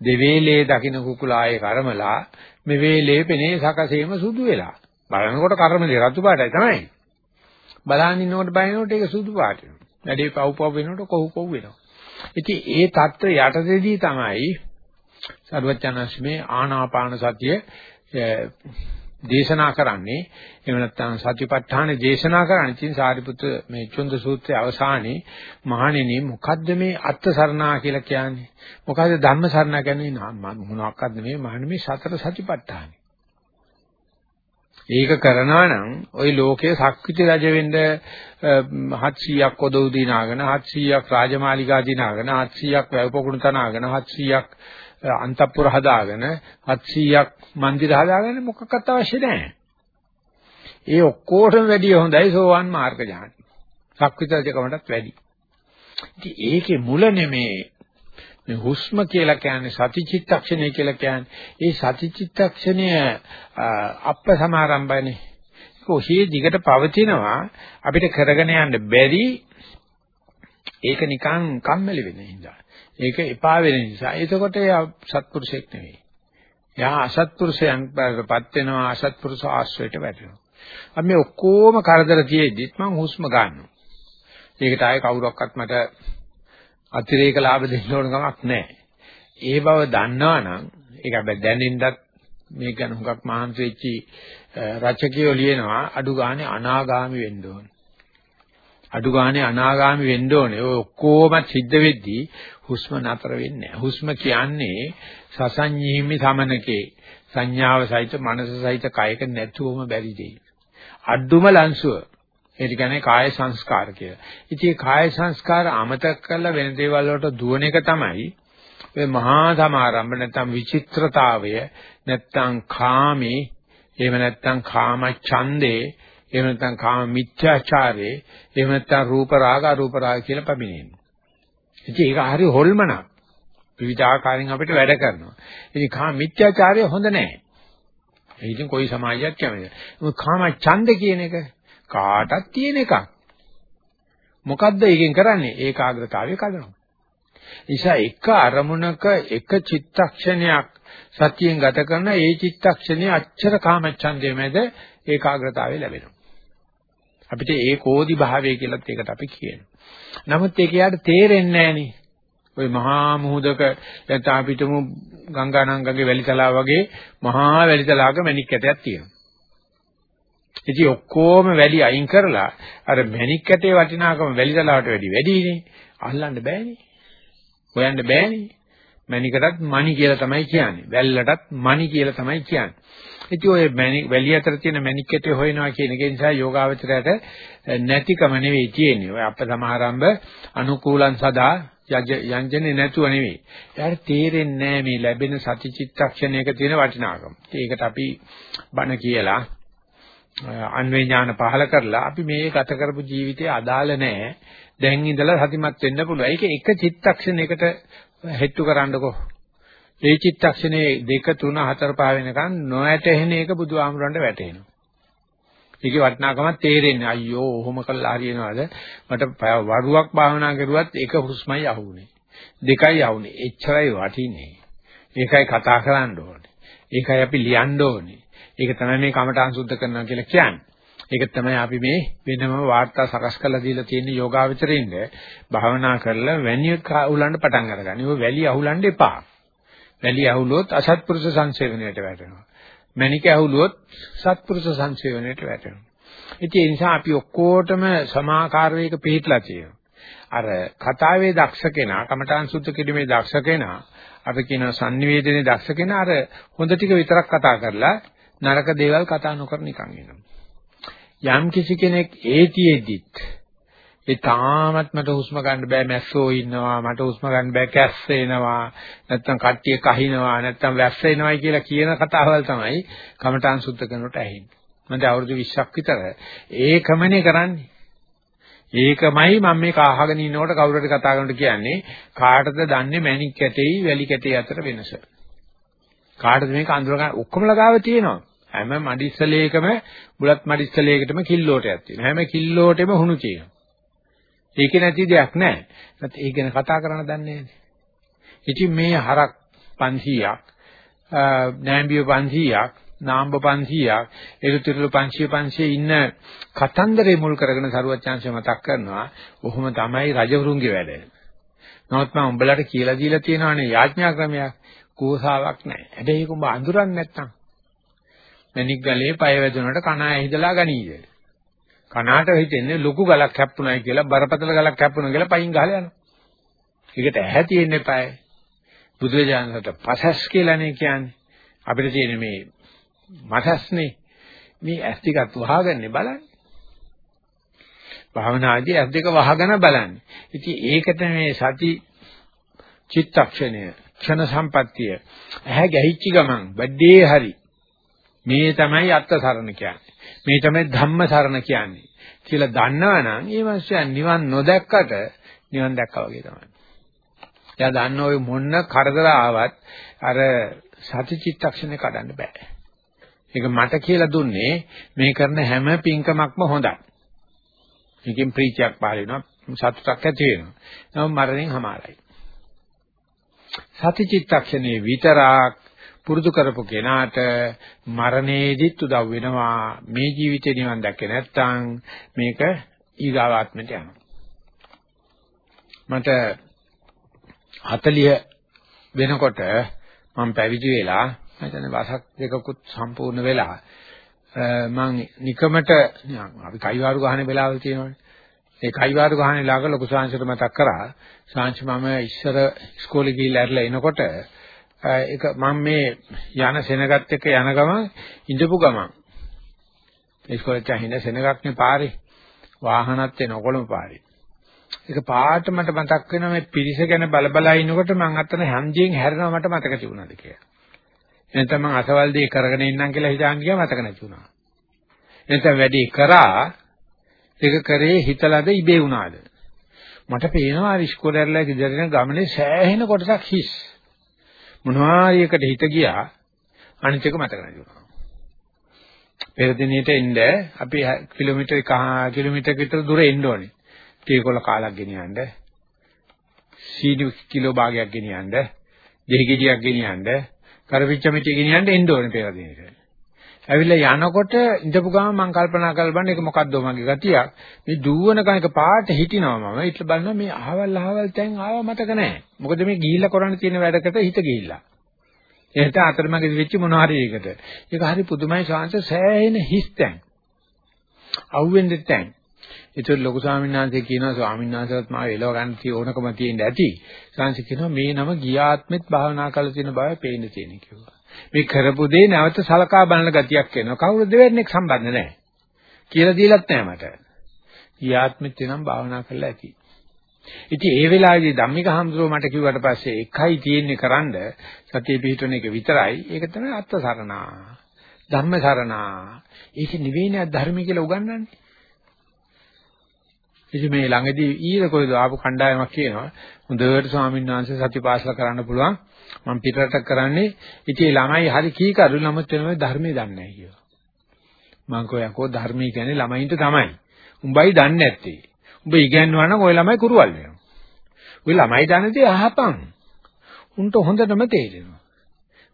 දෙවේලේ දකින්න කුකුලායේ කර්මලා මේ වේලේ පෙනේ සකසේම සුදු වෙලා. බලනකොට කර්මලේ රතු පාටයි තමයි. බලන් ඉන්නකොට බලනකොට ඒක සුදු පාට වෙනවා. වැඩි පව්පව් වෙනකොට කොහො කොහො වෙනවා. ඉතින් ඒ தත්ත්ව යටතේදී තමයි සර්වඥාන්ස්මේ ආනාපාන සතිය දේශනා කරන්නේ එහෙම නැත්නම් සතිපට්ඨාන දේශනා කරන්නේ තින් සාරිපුත්‍ර මේ චුන්ද සූත්‍රයේ අවසානයේ මහණෙනි මොකද්ද මේ අත්ත සරණා කියලා කියන්නේ මොකද්ද ධම්ම සරණා කියන්නේ මොනවාක්ද මේ මහණෙනි සතර සතිපට්ඨානයි ඒක කරනවා නම් ওই ලෝකයේ ශක්විති රජ වෙන්න 700ක් ඔදව් දිනාගෙන 700ක් රාජමාලිගා දිනාගෙන 700ක් වැව් පොකුණු තනාගෙන 700ක් අන්තපුර හදාගෙන 700ක් මන්දිර හදාගෙන මොකක්වත් අවශ්‍ය නැහැ. ඒ ඔක්කොටම වැඩිය හොඳයි සෝවන් මාර්ග ඥාන. ශක්විති රජකමටත් වැඩි. ඉතින් ඒකේ මුල නෙමේ මේ හුස්ම කියලා කියන්නේ සතිචිත්තක්ෂණය කියලා කියන්නේ. ඒ සතිචිත්තක්ෂණය අප්ප සමාරම්භයනේ කොහේ දිගට පවතිනවා. අපිට කරගෙන යන්න බැරි. ඒක නිකන් කම්මැලි වෙන නිසා. ඒක එපා වෙන නිසා. එතකොට සත්පුරුෂෙක් නෙවෙයි. යා අසත්පුරුෂයන් පත් වෙනවා. අසත්පුරුෂ ආශ්‍රයයට වැටෙනවා. අපි මේ ඔක්කොම කරදර තියෙද්දිත් මම හුස්ම ගන්නවා. ඒකට ආයේ කවුරක්වත් මට අතිරේක ලාභ දෙන්න ඕන කමක් නැහැ. ඒ බව දන්නවනම් ඒක හැබැයි දැනෙන්නත් මේක ගැන හුඟක් මහන්සි වෙච්චි රචකයෝ ලියනවා අඩු ගානේ අනාගාමි වෙන්න ඕන. අඩු ගානේ අනාගාමි වෙන්න ඕනේ. ඔය ඔක්කොම සිද්ධ වෙද්දී හුස්ම නතර වෙන්නේ නැහැ. හුස්ම කියන්නේ සසඤ්ඤීමි සමනකේ සංඥාව සහිත මනස සහිත කයක නැතුවම බැරි දෙයක්. අඩුම ලංසුව ඒක කියන්නේ කාය සංස්කාර කියලා. ඉතින් මේ කාය සංස්කාර අමතක කරලා වෙන දේවල් වලට දුවන එක තමයි මේ මහා සමාරම්භ නැත්නම් විචිත්‍රතාවය නැත්නම් කාමේ එහෙම නැත්නම් කාම ඡන්දේ එහෙම නැත්නම් කාම මිත්‍යාචාරේ එහෙම නැත්නම් රූප රාග අරූප රාග කියලා පැමිණෙන්නේ. ඉතින් ඒක හරි හොල්මනක්. විවිධාකාරයෙන් අපිට වැඩ කරනවා. ඉතින් කාම මිත්‍යාචාරය හොඳ නැහැ. ඒ ඉතින් કોઈ සමාජයක් කැමතිද? කාම ඡන්ද කියන එක කාටත් තියෙන එකක්. මොකද්ද ඒකෙන් කරන්නේ? ඒකාග්‍රතාවය කඩනවා. නිසා එක අරමුණක එක චිත්තක්ෂණයක් සතියෙන් ගත කරන ඒ චිත්තක්ෂණයේ අච්චර කාමච්ඡන්දයේ මැද ඒකාග්‍රතාවය ලැබෙනවා. අපිට ඒකෝදි භාවය කියලත් ඒකට අපි කියනවා. නමුත් ඒක යාට තේරෙන්නේ නැහනේ. ওই මහා මුහුදක නැත්නම් අපිටම ගංගානංගගේ වැලිතලාව වගේ මහා වැලිතලාවක මණික් කැටයක් තියෙනවා. ඉතින් ඔක්කොම වැලි අයින් කරලා අර මැණික් කැටේ වටිනාකම වැලි තලාවට වැඩි වැඩිනේ. අල්ලන්න බෑනේ. හොයන්න බෑනේ. මැණිකටත් මණි කියලා තමයි කියන්නේ. වැල්ලටත් මණි කියලා තමයි කියන්නේ. ඉතින් ඔය වැලි අතර තියෙන මැණික් කැටේ හොයනවා කියන එක නිසා යෝගාවචරයට නැතිකම නෙවෙයි තියෙන්නේ. ඔය අප සමාරම්භ අනුකූලං සදා යංජනේ නැතුව නෙවෙයි. එයාට තේරෙන්නේ නැහැ මේ ලැබෙන සතිචිත්තක්ෂණයක තියෙන වටිනාකම. ඒකට අපි බණ කියලා අන්වේ ඥාන පහල කරලා අපි මේ ගත කරපු ජීවිතය අදාළ නැහැ. දැන් ඉඳලා සතිමත් වෙන්න පුළුවන්. ඒක එක චිත්තක්ෂණයකට හෙට්ටු කරන්නකෝ. ඒ චිත්තක්ෂණේ 2 3 4 5 වෙනකන් නොඇටෙන එක බුදුහාමුදුරන්ට වැටෙනවා. ඒකේ වටිනාකමක් තේරෙන්නේ. අයියෝ ඔහොම කළා හරියනවාද? මට වරුවක් භාවනා කරුවත් එක හුස්මයි අහුනේ. දෙකයි අහුනේ. එච්චරයි වටින්නේ. ඒකයි කතා කරන්න ඕනේ. ඒකයි අපි ලියන්න ඕනේ. ඒක තමයි මේ කමඨාන් සුද්ධ කරනවා කියලා කියන්නේ. ඒක තමයි අපි මේ වෙනම වාර්තා සකස් කරලා දීලා තියෙන යෝගාවචරින්ද භාවනා කරලා වැණි උලන්න පටන් අරගන්න. ඒක වැලි අහුලන්න එපා. වැලි අහුලුවොත් අසත්පුරුෂ සංසේවණයට වැටෙනවා. මණික අහුලුවොත් සත්පුරුෂ සංසේවණයට වැටෙනවා. ඉතින් ඒ නිසා අපි ඔක්කොටම සමාකාර වේක පිළිట్లా තියෙනවා. අර කතාවේ දක්ෂ කෙනා, කමඨාන් සුද්ධ කිරීමේ දක්ෂ කෙනා, අපි කියන sannivedanaye දක්ෂ කෙනා අර හොඳ ටික විතරක් කතා කරලා නරක දේවල් කතා නොකර නිකන් ඉන්නවා. යම් කිසි කෙනෙක් ඒතියෙදිත් ඒ තාමත් මට හුස්ම ගන්න බෑ මැස්සෝ ඉන්නවා මට හුස්ම ගන්න බෑ කැස්ස එනවා නැත්තම් කට්ටිය කහිනවා නැත්තම් වැස්ස එනවායි කියලා කියන කතාවල් තමයි කමඨාන් සුද්ධ කරනකොට ඇහෙන්නේ. මන්ද අවුරුදු 20ක් විතර ඒකමනේ කරන්නේ. ඒකමයි මම මේක අහගෙන ඉන්නකොට කවුරු හරි කතා කරනකොට කියන්නේ කාටද දන්නේ මැණික් කැටෙයි වැලි කැටෙයි අතර වෙනස. කාටද මේක අඳුර ගන්න ඔක්කොම ලගාව තියෙනවා. හැම මඩිස්සලයකම බුලත් මඩිස්සලයකටම කිල්ලෝටයක් තියෙනවා. හැම කිල්ලෝටෙම හුණු තියෙනවා. ඒක නැති දෙයක් නැහැ. ඒත් ඒක ගැන කතා කරන්න දන්නේ නැහැ. ඉතින් මේ හරක් 500ක් නෑම්බිය 500ක් නාම්බ 500ක් ඒකතුරුළු 500 500 ඉන්න කතන්දරේ මුල් කරගෙන සරුවච්චාන්සේ මතක් කරනවා. ඔහොම තමයි රජවරුන්ගේ වැඩ. නමුත් මම උඹලට කියලා දීලා තියෙනවානේ යාඥා ක්‍රමයක්. කෝසාවක් නැහැ. හැබැයි ඒක උඹ අඳුරන්නේ නැත්තම්. මණික් ගලේ පය වැදුනට කන ඇහිදලා ගනීද? කනාට හිතෙන්නේ ලොකු ගලක් හැප්පුණයි කියලා බරපතල ගලක් හැප්පුණා කියලා පයින් ගහලා යනවා. ඒකට ඇහැ තියෙන්න එපායි. බුදුරජාණන්ට පසස් කියලානේ කියන්නේ. අපිට තියෙන මේ මසස්නේ මේ ඇස් ටිකත් වහගන්නේ බලන්න. භාවනාදී ඇස් දෙක වහගෙන බලන්න. ඉතින් ඒකට මේ සති චිත්තක්ෂණය ක්ෂණ සම්පත්තිය ඇහැ ගැහිච්ච ගමන් බඩේ හරි මේ තමයි අත්ත සරණ කියන්නේ. මේ තමයි ධම්ම සරණ කියන්නේ කියලා දන්නවනම් ඒ මිනිස්සයා නිවන් නොදැක්කට නිවන් දැක්කා වගේ තමයි. එයා දන්න ඔය මොන කරදර ආවත් අර සති චිත්තක්ෂණය කඩන්න බෑ. ඒක මට කියලා දුන්නේ මේ කරන හැම පින්කමක්ම හොඳයි. මේකෙන් ප්‍රීතියක් පහල වෙනවා සතුටක් ඇති වෙනවා. නමුත් මරණයෙන් හමාරයි. සති චිත්තක්ෂණේ විතරක් පුරුදු කරපු කෙනාට මරණයේදීත් උදව් වෙනවා. මේ ජීවිතේ නිවන් දැක්කේ නැත්නම් මේක ඊගාවාත්මයට යනවා. මට 40 වෙනකොට මම පැවිදි වෙලා මම වසක් දෙකකුත් සම්පූර්ණ වෙලා මම නිකමට අපි කයිවාරු ගහන වෙලාවල් තියෙනවානේ. ඒ කයිවාරු ගහන වෙලාවක ලොකු සාංශයට මතක් කරා. සාංශ මම ඉස්සර ඉස්කෝලේ ගිහිල්ලා ඇරලා එනකොට ඒක මම මේ යන සෙනගත් එක්ක යන ගමන් ඉඳපු ගමන්. ඉස්කෝලේ චහින සෙනගක්නේ පාරේ. වාහනත් එන ඔකොළම පාරේ. ඒක පාට මට මතක් වෙනවා මේ පිරිස ගැන බලබලා ඉනකොට මං අතන හන්දියෙන් හැරෙනවා මට මතක තිබුණාද කියලා. එතන මං අසවල් දේ කරගෙන ඉන්නම් කියලා හිතාන් ගියා මතක නැති වුණා. එතන වැඩි කරා ඒක කරේ හිතලාද ඉබේ වුණාද? මට පේනවා ඉස්කෝලේ ඉඳලා ගමනේ සෑහෙන කොටසක් හිස්. මොනවා එකට හිත ගියා අනිත් එක මතක නැති වුණා. පෙර දිනෙට එන්න අපි කිලෝමීටර් 1 කිලෝමීටර් විතර දුර එන්න ඕනේ. තේකොළ කාලක් ගෙනියන්න. සීනි කිලෝ භාගයක් ගෙනියන්න. දෙහි ගෙඩියක් ගෙනියන්න. කරපිච්ච මිටි ගෙනියන්න එන්න ඕනේ පෙර දිනෙට. ඇවිල්ලා යනකොට ඉඳපු ගමන් මම කල්පනා කරලා බලන්න ඒක මොකද්ද මගේ ගතියක්. මේ දුවන කණක පාට හිටිනවා මම. ඊට බලනවා මේ අහවල් අහවල් තැන් ආව මතක නැහැ. මොකද මේ ගිහිල්ලා කරන්න තියෙන වැඩකට හිත ගිහිල්ලා. එහෙට අතරමඟ වෙච්ච මොනවා හරි ඒකට. ඒක හරි පුදුමයි ශාන්ත සෑහෙන හිස්තැන්. අවුෙන්ද තැන්. ඒතර ලොකු ස්වාමීන් වහන්සේ කියනවා ස්වාමීන් වහන්සේත් මාව එලව ගන්න තිය ඕනකම තියෙන්න ඇති. ශාන්ති කියනවා මේ නම ගියාත්මෙත් භාවනා කරලා තියෙන බව පේන්න තියෙන කිව්වා. මේ කරපු දේ නැවත සලකා බලන ගතියක් එනවා. කවුරු දෙවන්නේක් සම්බන්ධ නැහැ. කියලා දීලත් නැහැ මට. ඊආත්මෙත් එනම් භාවනා කරලා ඇති. ඉතින් ඒ වෙලාවේදී ධම්මික හම්දුරෝ මට කිව්වට පස්සේ එකයි තියෙන්නේ කරන්න සතිය පිහිටුන එක විතරයි. ඒක තමයි අත්ත සරණා. ධම්ම සරණා. ඒක නිවේනයක් ධර්මය කියලා උගන්වන්නේ. ඉතින් මේ ළඟදී ඊර කොයිද ආපු කණ්ඩායමක් කියනවා හොඳට ස්වාමීන් වහන්සේ සතිපාසල කරන්න පුළුවන් මම පිටරට කරන්නේ ඉතින් ළමයි හරි කීකරු නමුත් වෙනම ධර්මයේ දන්නේ නැහැ කියනවා. මං කොයකෝ ධර්මයේ කියන්නේ ළමයින්ට තමයි. උඹයි දන්නේ නැත්තේ. උඹ ඉගෙනනවා නම් ওই ළමයි කුරුවල් වෙනවා. ওই ළමයි දන්නේ දේ අහපන්. උන්ට හොඳටම තේරෙනවා.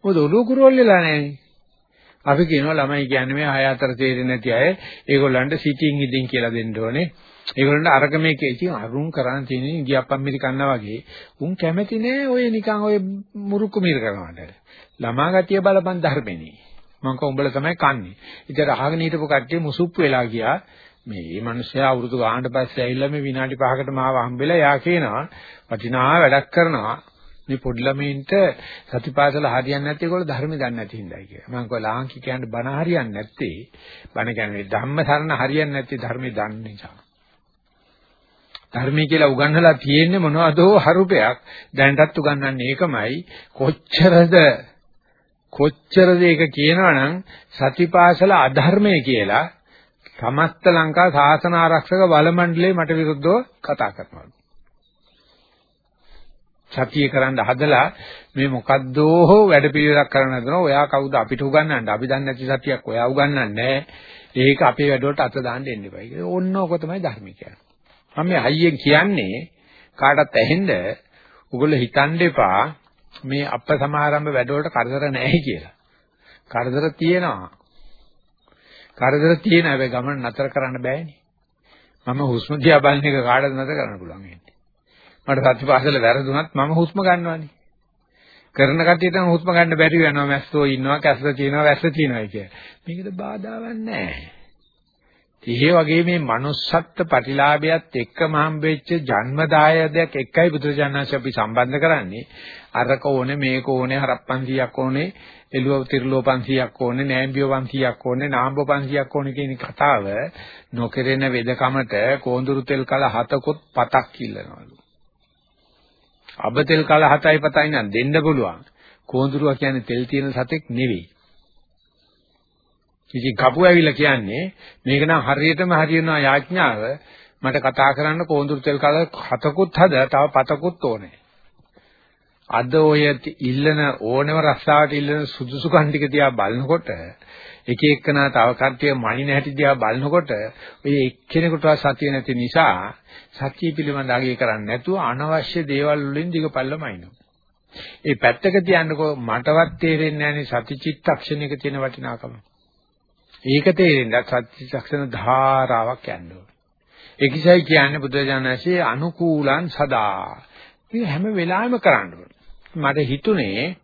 මොකද ඔළුව කුරුවල් වෙලා නැහැ. අපි කියනවා ළමයි කියන්නේ මේ හය අතර තේරෙන්නේ නැති අය ඒගොල්ලන්ට සිටින් ඉදින් කියලා දෙන්න ඕනේ. ඒගොල්ලන්ට අරක මේක ඉතින් අරුන් කරන් තියෙන ඉගියප්පම් මිරි කන්නා වගේ උන් කැමති නෑ ඔය නිකන් ඔය මුරුක්කු මිර කරනවට. ළමා ගතිය බලපන් ධර්මෙනේ. මම කව උඹලා තමයි කන්නේ. ඉතින් අහගෙන හිටපු කට්ටිය මුසුප්පු වෙලා ගියා. මේ මේ මිනිස්සයා අවුරුදු ගානකට පස්සේ ඇවිල්ලා මේ විනාඩි 5කට මාව හම්බෙලා යා කියනවා වටිනා වැඩක් කරනවා. මේ පොඩි ළමයින්ට සතිපාසල හරියන්නේ නැති ඒගොල්ලෝ ධර්ම දන්නේ නැති හින්දායි කියලා. මම කිව්වා ලාංකිකයන්ට බණ හරියන්නේ නැත්තේ බණ කියන්නේ ධම්ම සරණ හරියන්නේ නැති ධර්මයේ දන්නේ නිසා. ධර්මයේ කියලා උගන්වලා තියෙන්නේ මොනවදෝ හරුපයක්. දැනටත් උගන්වන්නේ ඒකමයි. කොච්චරද කොච්චරද ඒක කියනවනම් සතිපාසල අධර්මයේ කියලා සමස්ත ලංකා සාසන ආරක්ෂක බල මණ්ඩලයේ මට විරුද්ධව කතා කරනවා. සතිය කරන්න හදලා මේ මොකද්දෝ වැඩ පිළිවෙලක් කරන්න හදනවා ඔයා කවුද අපිට උගන්වන්න? අපි දන්නේ නැති සතියක් ඔයා උගන්වන්නේ ඒක අපේ වැඩවලට අත දාන්න එන්න එපා. ඒක ඕන්න ඕක තමයි ධර්මික කියන්නේ. මම මේ හයියෙන් කියන්නේ කාටත් ඇහෙන්න උගොල්ලෝ හිතන්න එපා මේ අප සමාරම්භ වැඩවලට කරදර නැහැ කියලා. කරදර තියෙනවා. කරදර තියෙන හැබැයි ගමන නතර කරන්න බෑනේ. මම හුස්ම දිහා බලන එක කාටද නතර කරන්න පුළුවන් වෙන්නේ. මට සත්‍යපාසල වැරදුනත් මම හුස්ම ගන්නවානේ. කරන කටියට හුස්ම ගන්න බැරි වෙනවා මැස්සෝ ඉන්නවා කැස්ස තියෙනවා වැස්ස තියෙනවා කිය. මේකට බාධාවක් නැහැ. ඒ වගේ මේ manussත්ත්ව ප්‍රතිලාභයත් එක්කම හම්බෙච්ච ජන්මදායදයක් එකයි බුදුරජාණන්සේ අපි සම්බන්ධ කරන්නේ. අරක ඕනේ මේක ඕනේ හරප්පන් 100ක් ඕනේ එළුව තිරලෝ 500ක් ඕනේ නෑම්බියෝ 500ක් ඕනේ නාම්බෝ 500ක් ඕනේ කියන කතාව නොකරෙන වෙදකමට කෝඳුරු තෙල් කල හතකොත් පතක් ඉල්ලනවලු. අබ තෙල් කල හතයි පතයි නම් දෙන්න පුළුවන්. කෝඳුරුවා කියන්නේ තෙල් තියෙන සතෙක් නෙවෙයි. ඉතින් කපුව ඇවිල්ලා කියන්නේ මේක නම් හරියටම හරියනවා යාඥාව මට කතා කරන්න කෝඳුරු තෙල් කල හතකුත් හද තව පතකුත් ඕනේ. අද ඔය ඉල්ලන ඕනම රස්සාවට ඉල්ලන සුදුසු කන් ටික දිහා බලනකොට එක එකනා තව කට්ටිය මනින හැටි දිහා බලනකොට ඔය එක්කෙනෙකුටවත් සතිය නැති නිසා සත්‍ය පිළිබඳ අගය කරන්නේ නැතුව අනවශ්‍ය දේවල් වලින් දිගපල්ලමයිනෝ. ඒ පැත්තක තියන්නකෝ මටවත් තේරෙන්නේ නැහැ සතිචිත්තක්ෂණයක තියෙන වටිනාකම. ඒක තේරෙන්න සතිචිත්තක්ෂණ ධාරාවක් යන්න ඕන. ඒකයි කියන්නේ බුදුරජාණන්සේ අනුකූලං සදා. මේ හැම වෙලාවෙම කරන්න ඕන. මට හිතුනේ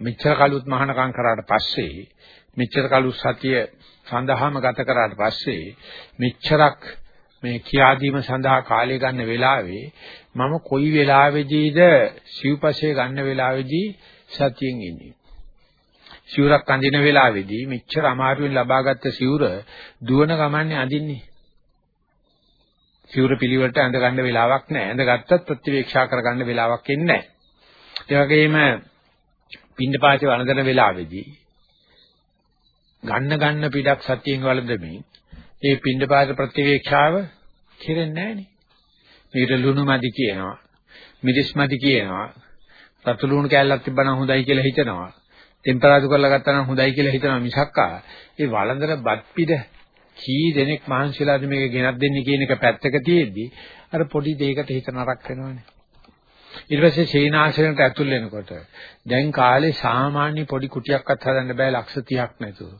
මෙච්චර කලුත් මහානකම් කරාට පස්සේ මෙච්චර කලු සතිය සඳහාම ගත කරාට පස්සේ මෙච්චරක් මේ කියාදීම සඳහා කාලය ගන්න වෙලාවේ මම කොයි වෙලාවෙදීද සිව්පස්සේ ගන්න වෙලාවේදී සතියෙන් ඉන්නේ. සිවුරක් අඳින වෙලාවේදී මෙච්චර අමාරුවෙන් ලබාගත්ත සිවුර දුවන ගමන්නේ අඳින්නේ. සිවුර පිළිවෙලට ඇඳ ගන්න වෙලාවක් නැහැ. ඇඳ ගත්තත් ප්‍රතිවේක්ෂා කරගන්න වෙලාවක් එන්නේ නැහැ. ඒ වගේම පින්නපාතේ වළඳන වෙලාවේදී ගන්න ගන්න පිටක් සතියෙන් වළඳමින් ඒ පින්නපාත ප්‍රතිවේක්ෂාව කෙරෙන්නේ නැහනේ. මේකට ලුණු මදි කියනවා. මිරිස් මදි කියනවා. රතු ලුණු කෑල්ලක් තිබ්බනම් හොඳයි කියලා හිතනවා. ටෙම්පරාදු කරලා ගත්තා නම් හොඳයි කියලා හිතනවා මිසක්කා ඒ වළඳන බත් පිට කී දෙනෙක් මහන්සිලාද මේක ගෙනත් දෙන්නේ කියන එක පැත්තක තියෙද්දි අර පොඩි දෙයකට හිත නරක වෙනවනේ. ඊට පස්සේ සීනාසනයට ඇතුල් වෙනකොට දැන් කාලේ සාමාන්‍ය පොඩි කුටියක්වත් හදන්න බෑ ලක්ෂ 30ක් නැතුව.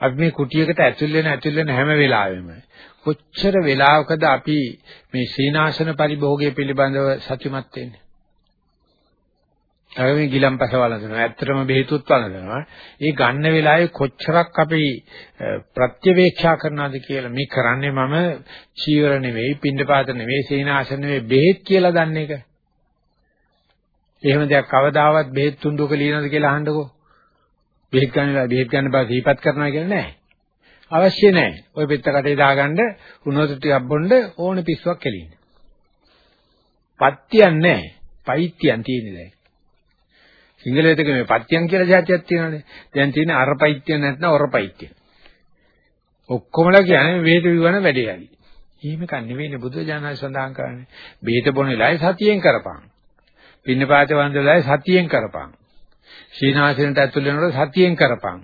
අපි මේ කුටියකට ඇතුල් වෙන ඇතුල් වෙන හැම වෙලාවෙම කොච්චර වෙලාවකද අපි මේ සීනාසන පරිභෝගය පිළිබඳව සතුටුමත් වෙන්නේ. අර මේ ගිලම්පස වළඳනවා. ඇත්තටම බෙහෙතුත් වළඳනවා. ඒ ගන්න වෙලාවේ කොච්චරක් අපි ප්‍රත්‍යවේක්ෂා කරනවද කියලා මේ කරන්නේ මම චීවර නෙවෙයි, පින්ඩපාත නෙවෙයි, සීනාසන නෙවෙයි, බෙහෙත් කියලා දන්න එක. එහෙම දෙයක් කවදාවත් බෙහෙත් තුන්ඩුවක ලියනවද කියලා අහන්නකෝ. බෙහෙත් ගන්න බෙහෙත් ගන්න බා දීපත් කරනවා කියලා නෑ. අවශ්‍ය නෑ. ওই පෙත්ත කටේ දාගන්න උණුවත ටිකක් බොන්න ඕන පිස්සුවක් කෙලින්න. පත්තියක් නෑ. පෛත්‍යයන් තියෙන්නේ දැන්. සිංහල වේදක මේ පත්‍යම් කියලා જાතියක් තියෙනවානේ. දැන් තියෙන්නේ අර පෛත්‍ය නැත්නම් ඔර පෛත්‍ය. ඔක්කොමලා කියන්නේ වේද විවන වැඩේ හරි. එහෙම කන්නේ නෙවෙයිනේ බුදුජානක සඳහන් කරන්නේ. බේත බොන වෙලාවේ සතියෙන් කරපන්. පින්නපාත වන්ද වෙලාවේ සතියෙන් කරපන්. සීනාසනෙට ඇතුල් වෙනකොට සතියෙන් කරපන්.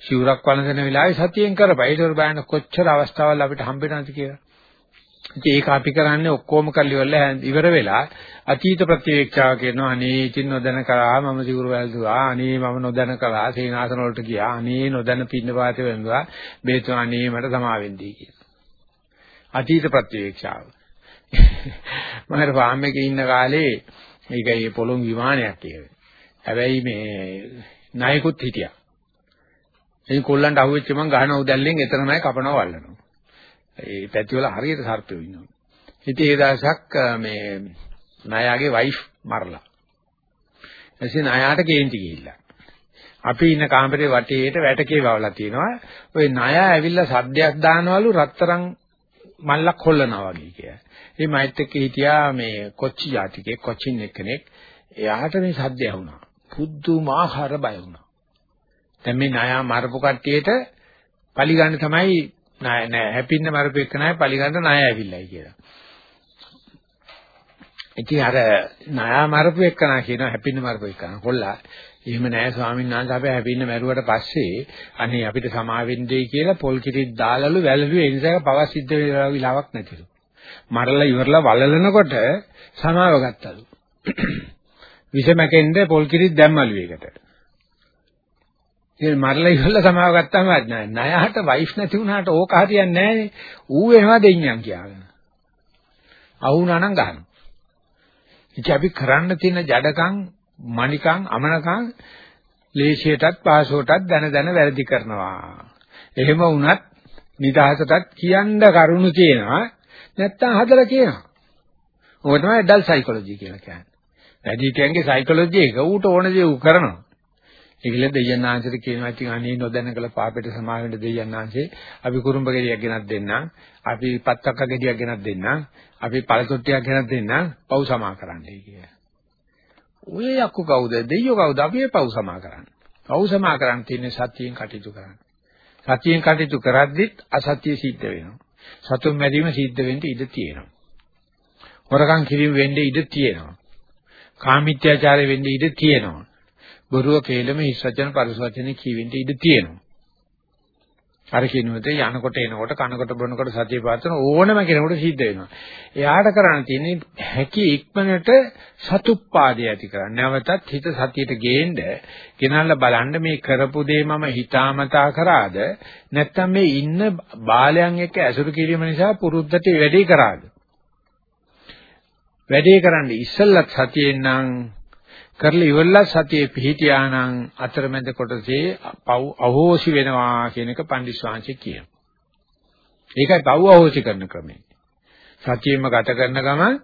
සිවුරක් වළඳන වෙලාවේ සතියෙන් කරපන්. ඒක උර බලන්න කොච්චර අවස්ථාවල් අපිට හම්බ වෙනවද කියලා. ඒක අපි කරන්නේ ඔක්කොම කල්ලිවල ඉවර වෙලා අතීත ප්‍රතිවේක්ෂාව කරනවා අනේ ඉතින් නොදැන කරා මම සිවුරු වැල්දුවා. අනේ මම නොදැන කරා සේනාසන වලට ගියා. අනේ නොදැන පින්න පාතේ වැන්දුවා බේතු අනේ මට සමාවෙන්දී කියලා. අතීත ප්‍රතිවේක්ෂාව. මම හර ෆාම් එකේ ඉන්න කාලේ ඒකයි පොළොන් විමානයක් කියලා. හැබැයි මේ නායකුත් හිටියා. ඒ කොල්ලන්ට අහුවෙච්ච මං ගහන උදැල්ලෙන් එතරම්යි කපනවා වල්ලනවා. ඒ පැති වල හරියට සර්පයෝ ඉන්නවා. ඉතින් ඒ දවසක් මේ නයාගේ වයිෆ් මරලා. එසේ නයාට කේන්ති ගිහිල්ලා. අපි ඉන්න කාමරේ වටේට වැටකේ වවලා තියෙනවා. ওই නයා ඇවිල්ලා සද්දයක් දානවලු රත්තරන් මල්ලක් හොල්ලනවා වගේ කියලා. මේ මයිත් එක්ක හිටියා මේ කොච්චි යාටිකේ කොච්චින් එක්කෙනෙක්. එයාට මේ සද්ද ඇහුණා. පුදුමාකාර බය වුණා. දැන් මේ නයා මරපු කට්ටියට පලි ගන්න තමයි නෑ නෑ හැපින්න මරපු එක නෑ පරිගන්න ණය ඇවිල්ලායි කියලා. ඉතින් අර ණය මරපු එක නා කියනවා හැපින්න මරපු එක නා කොල්ලා. එහෙම නෑ ස්වාමීන් වහන්සේ අපි හැපින්න මැරුවට පස්සේ අනේ අපිට සමාවෙන්න දෙයි කියලා පොල් කිරිත් දාලලු වැළලු ඒ නිසා පව සිද්ධ වෙලාවක් නැතිලු. මරලා ඉවරලා වලලනකොට සමාව ගත්තලු. විසමකෙන්ද පොල් කිරිත් දැම්මලු ඒකට. ඒ මරලා ඉවරලා සමාව ගත්තාම නෑ. ණයට වයිෆ් නැති වුණාට ඕක හරියන්නේ නෑනේ. ඌ වෙනවා දෙඤ්ඤම් කියාගෙන. අහුණා නම් ගන්නවා. ඉතින් අපි කරන්න තියෙන ජඩකම්, මණිකම්, අමනකම් ලේසියටත් පාසෝටත් දන දන වැරදි කරනවා. එහෙම වුණත් නිදහසටත් කියන්න කරුණු කියනවා. නැත්තම් හදලා කියනවා. ඕක තමයි ඇඩල්ට් සයිකොලොජි කියලා කියන්නේ. වැඩිහිටියන්ගේ සයිකොලොජි එක ඌට ඕන දේ ඌ කරනවා. ඒකල දෙයයන් ආංශයට කියනවා ඉතින් අනේ නොදැන කළ පාපෙට සමා වෙන්න දෙයයන් ආංශේ අපි කුරුම්බ ගෙඩියක් ගෙනත් දෙන්නම් අපි පත්තක්ක ගෙඩියක් ගෙනත් දෙන්නම් අපි පළතොට්ටියක් ගෙනත් දෙන්නම් පව් සමා කරන්නයි කිය. ඔය යක්කු කවුද දෙයියෝ කවුද අපි පව් සමා කරන්නේ. පව් සමා කරන්න තියෙන්නේ සතියෙන් කටයුතු කරන්න. සතියෙන් කටයුතු කරද්දිත් අසත්‍ය සිද්ධ වෙනවා. සතුන් මැරීම සිද්ධ වෙන්න ඉඩ තියෙනවා. හොරකම් කිරීම වෙන්න ඉඩ තියෙනවා. කාමීත්‍යාචාරය වෙන්න ඉඩ තියෙනවා. බොරුව කේලම හිස් වචන පරිස වචන කියවෙන්න ඉඩ තියෙනවා. අර කිනුවද යනකොට එනකොට කනකොට බොනකොට සතිය පාත්තන ඕනම කෙනෙකුට සිද්ධ වෙනවා. එයාට කරන්න තියෙන්නේ හැකි ඉක්මනට සතුප්පාදය ඇති කරන්න. නැවතත් හිත සතියට ගේන්න, ගෙනල්ලා බලන්න මේ කරපු දේ මම හිතාමතා කරාද නැත්නම් මේ ඉන්න බාලයන් එක්ක ඇසුරු කිරීම නිසා පුරුද්දට වැඩේ කරාද? වැඩේ කරන්න ඉස්සෙල්ලත් සතියෙන් නම් කරලා ඉවරලා සතියේ පිහිටියානම් අතරමැද කොටසේ පව් අහෝසි වෙනවා කියන එක පණ්ඩිත් ශාන්ති කියනවා. ඒකයි පව් අහෝසි කරන ක්‍රමය. සතියෙම ගත කරන ගමන්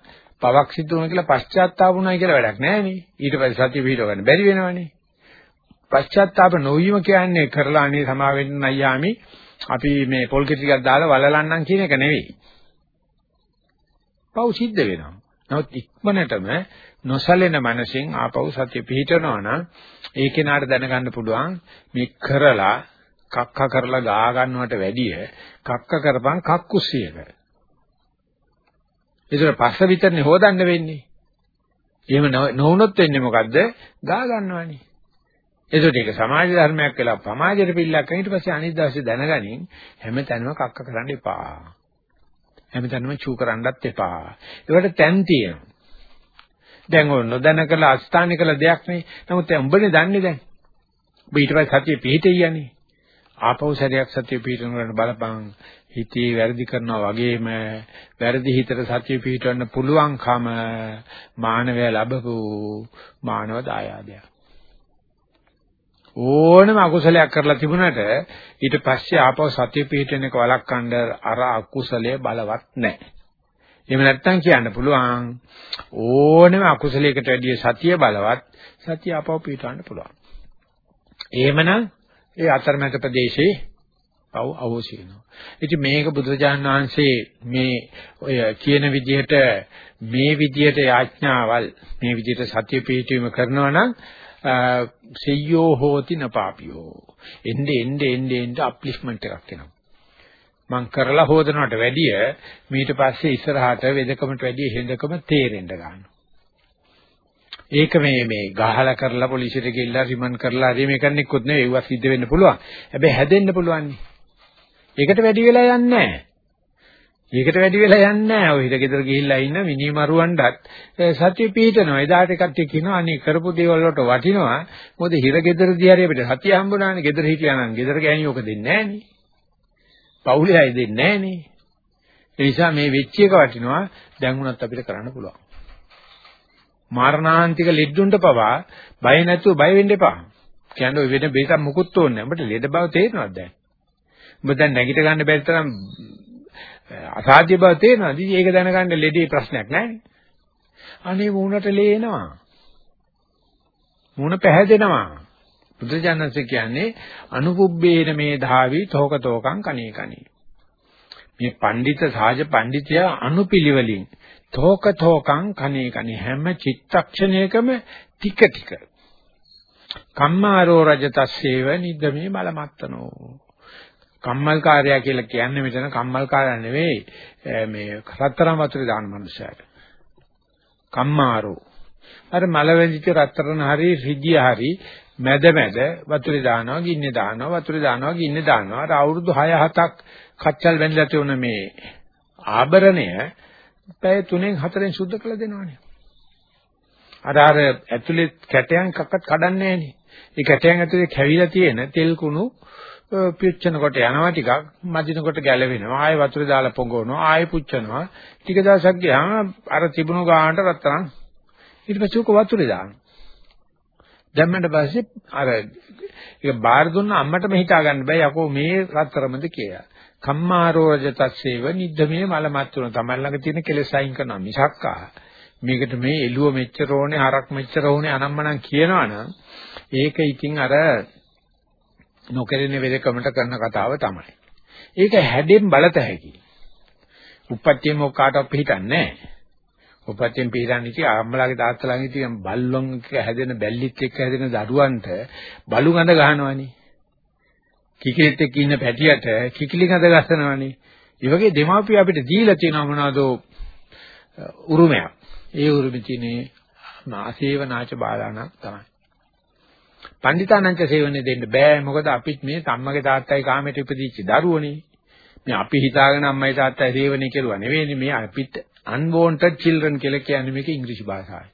පවක් සිද්ධ වුණා කියලා පශ්චාත්තාප වුණා කියලා වැඩක් නැහැ නේ. ඊට පස්සේ සතිය පිහිටව ගන්න බැරි වෙනවනේ. පශ්චාත්තාප නොවීම කියන්නේ කරලා අනේ සමා වෙන්න අයියාමි අපි මේ පොල් ටිකක් දාලා වලලන්නම් කියන එක නෙවෙයි. පව් සිද්ධ වෙනවා. නමුත් ඉක්මනටම නොසලෙන මනසින් ආපහු සතිය පිහිටනවා නම් ඒ කෙනාට දැනගන්න පුළුවන් මේ කරලා කක්ක කරලා ගා ගන්නවට වැඩිය කක්ක කරපන් කක්කුස්සියක. ඒතර පස්ස විතරනේ හොදන්න වෙන්නේ. එහෙම නොවුනොත් වෙන්නේ මොකද්ද? ගා ගන්නවනේ. ඒකට ඒක සමාජ ධර්මයක් කියලා සමාජයට පිළිලක් ඊට පස්සේ අනිත් දවසේ දැනගනින් හැමතැනම කක්ක කරන්න එපා. හැමතැනම චූ කරන්නත් එපා. ඒකට තැන් තියෙනවා. දැන් ඔය නොදැන කළ අස්ථාන කළ දෙයක් නේ. නමුත් දැන් උඹනේ දන්නේ දැන්. ඔබ ඊට පස්සේ සතිය පිහිටියන්නේ. ආපහු සැරයක් සතිය පිහිටනකොට බලපං හිතේ වැරදි කරනවා වගේම වැරදි හිතට සතිය පිහිටවන්න පුළුවන්කම මානවය ලැබපු මානව දායාදයක්. ඕනම අකුසලයක් කරලා තිබුණාට ඊට පස්සේ ආපහු සතිය පිහිටෙන එක වළක්වන්න අර අකුසලයේ බලවත් නැහැ. එහෙම නැත්නම් කියන්න පුළුවන් ඕනෙම අකුසලයකට වැඩිය සතිය බලවත් සතිය අපව පිටවන්න පුළුවන්. එහෙමනම් ඒ අතරමැද ප්‍රදේශේ පව් අවශ්‍ය වෙනවා. ඉතින් මේක බුදුරජාණන් වහන්සේ මේ ඔය කියන විදිහට මේ විදිහට යාඥාවල් මේ විදිහට සත්‍ය පිළිතුරු කරනවා නම් සෙය්‍යෝ හෝති නපාපියෝ. එnde එnde එnde එnde අප්ලිෆ්ට්මන්ට් එකක් එනවා. මං කරලා හොදනවට වැඩිය ඊට පස්සේ ඉස්සරහට වෙදකමට වැඩිය හෙඳකම තේරෙන්න ගන්නවා. ඒක මේ මේ ගහලා කරලා පොලිසියට ගිහිල්ලා රිමන් කරලා හරි මේ කරන්නෙකුත් නෙවෙයි ඒවා සිද්ධ වෙන්න පුළුවන්. හැබැයි හැදෙන්න පුළුවන්. ඒකට වැඩි වෙලා යන්නේ නැහැ. ඒකට වැඩි වෙලා යන්නේ නැහැ. ඔය හිතගෙදර ගිහිල්ලා ඉන්න මිනිමරුවන්ටත් සතිය පිහිටනවා. එදාට කට්ටිය කියනවා අනේ කරපු දේවල් වලට වටිනවා. මොකද හිරගෙදරදී හරි අපිට සතිය හම්බුනානේ. ගෙදර හිටියා නම් ගෙදර ගෑණි ඔක දෙන්නේ නැහනේ. පවුලේ අය දෙන්නේ නැහනේ. ඒ නිසා මේ වෙච්ච එක වටිනවා දැන් උනත් අපිට කරන්න පුළුවන්. මාරණාන්තික ලෙඩුන්ට පවා බය නැතුව බය වෙන්න එපා. කියන්නේ ඔය වෙන බේතක් මුකුත් ඕනේ නැහැ. ඔබට ලෙඩ බව තේරෙනවද දැන්? ඔබ දැන් නැගිට ගන්න බැරි තරම් අසාධ්‍ය බව තේරෙනවද? ඉතින් ඒක දැනගන්න ලෙඩේ ප්‍රශ්නයක් නැහැ. අනේ මූණට ලේ එනවා. මූණ පැහැදෙනවා. බුදුජානක කියන්නේ අනුපුබ්බේන මේ ධාවි තෝක තෝකං කණේ කණේ. මේ පඬිත සාජ පඬිතය අනුපිළිවෙලින් තෝක තෝකං කණේ කණේ හැම චිත්තක්ෂණයකම ටික ටික. කම්මාරෝ රජතස්සේව නිද්දමේ බලමත්තනෝ. කම්මල්කාරයා කියලා කියන්නේ මෙතන කම්මල්කාරයා නෙවෙයි මේ රත්තරන් වතුරේ දාන මනුස්සයාට. කම්මාරෝ අර මල වෙදිච්ච රත්තරන් හරි රිජිය හරි මැද මැද වතුරේ දානවා ගින්නේ දානවා වතුරේ දානවා ගින්නේ දානවා. අර අවුරුදු 6 7ක් කච්චල් වැඳලා තියුණ මේ ආභරණය පැය 3න් 4න් සුද්ධ කළ දෙනවනේ. අර අර ඇතුලේ කැටයන් කක්කත් කඩන්නේ නැහනේ. ඒ කැටයන් ඇතුලේ කැවිලා තියෙන තෙල් කුණු පිච්චෙනකොට යනවා ටිකක් මදිනකොට ගැලවෙනවා. ආයෙ වතුර දාලා පොඟවනවා ආයෙ පුච්චනවා. ටික දවසක් ගියාම අර තිබුණු ගානට රත්තරන් ඊට පස්සේ උක වතුරේ දානවා. දැම්මට පස්සේ අර ඒක බාර දුන්න අම්මටම හිතා ගන්න බෑ යකෝ මේ රත්තරමද කියලා කම්මාරෝජතස්සේව නිද්දමේ මලමත් තුන තමයි ළඟ තියෙන කෙලෙස් අයින් කරනවා මිසක්කා මේකට මේ එළුව මෙච්චර ඕනේ හරක් මෙච්චර ඕනේ අනම්මනම් කියනවනම් ඒක ඉතින් අර නොකරන වෙලකමට කරන කතාව තමයි. ඒක හැඩෙන් බලත හැකි. උපත්තියම කාටවත් පිටින්නේ නැහැ. උපත්තියෙන් පිටින්නේ ඉති අම්මලාගේ තාත්තලාගේ ඉතින් බල්ලොන් එක හැදෙන බැල්ලිත් එක්ක හැදෙන දරුවන්ට බලු ගඳ ගහනවනේ. කිකිලිත් එක්ක ඉන්න පැටියට කිකිලි ගඳ ගස්සනවනේ. ඒ වගේ දෙමාපිය අපිට දීලා තියෙන මොනවද උරුමයක්. ඒ උරුමෙ තියෙන්නේ ආසේවනාච බාලාණක් තමයි. පණ්ඩිතානංච සේවනේ දෙන්න බෑ මොකද අපිත් මේ අම්මගේ තාත්තයි කාමයට ඉපදිච්ච දරුවෝනේ. මේ අපි හිතාගෙන අම්මයි තාත්තයි සේවනේ කෙරුවා නෙවෙයිනේ මේ අපිත් unwanted children කියලා කියන්නේ මේක ඉංග්‍රීසි භාෂාවයි.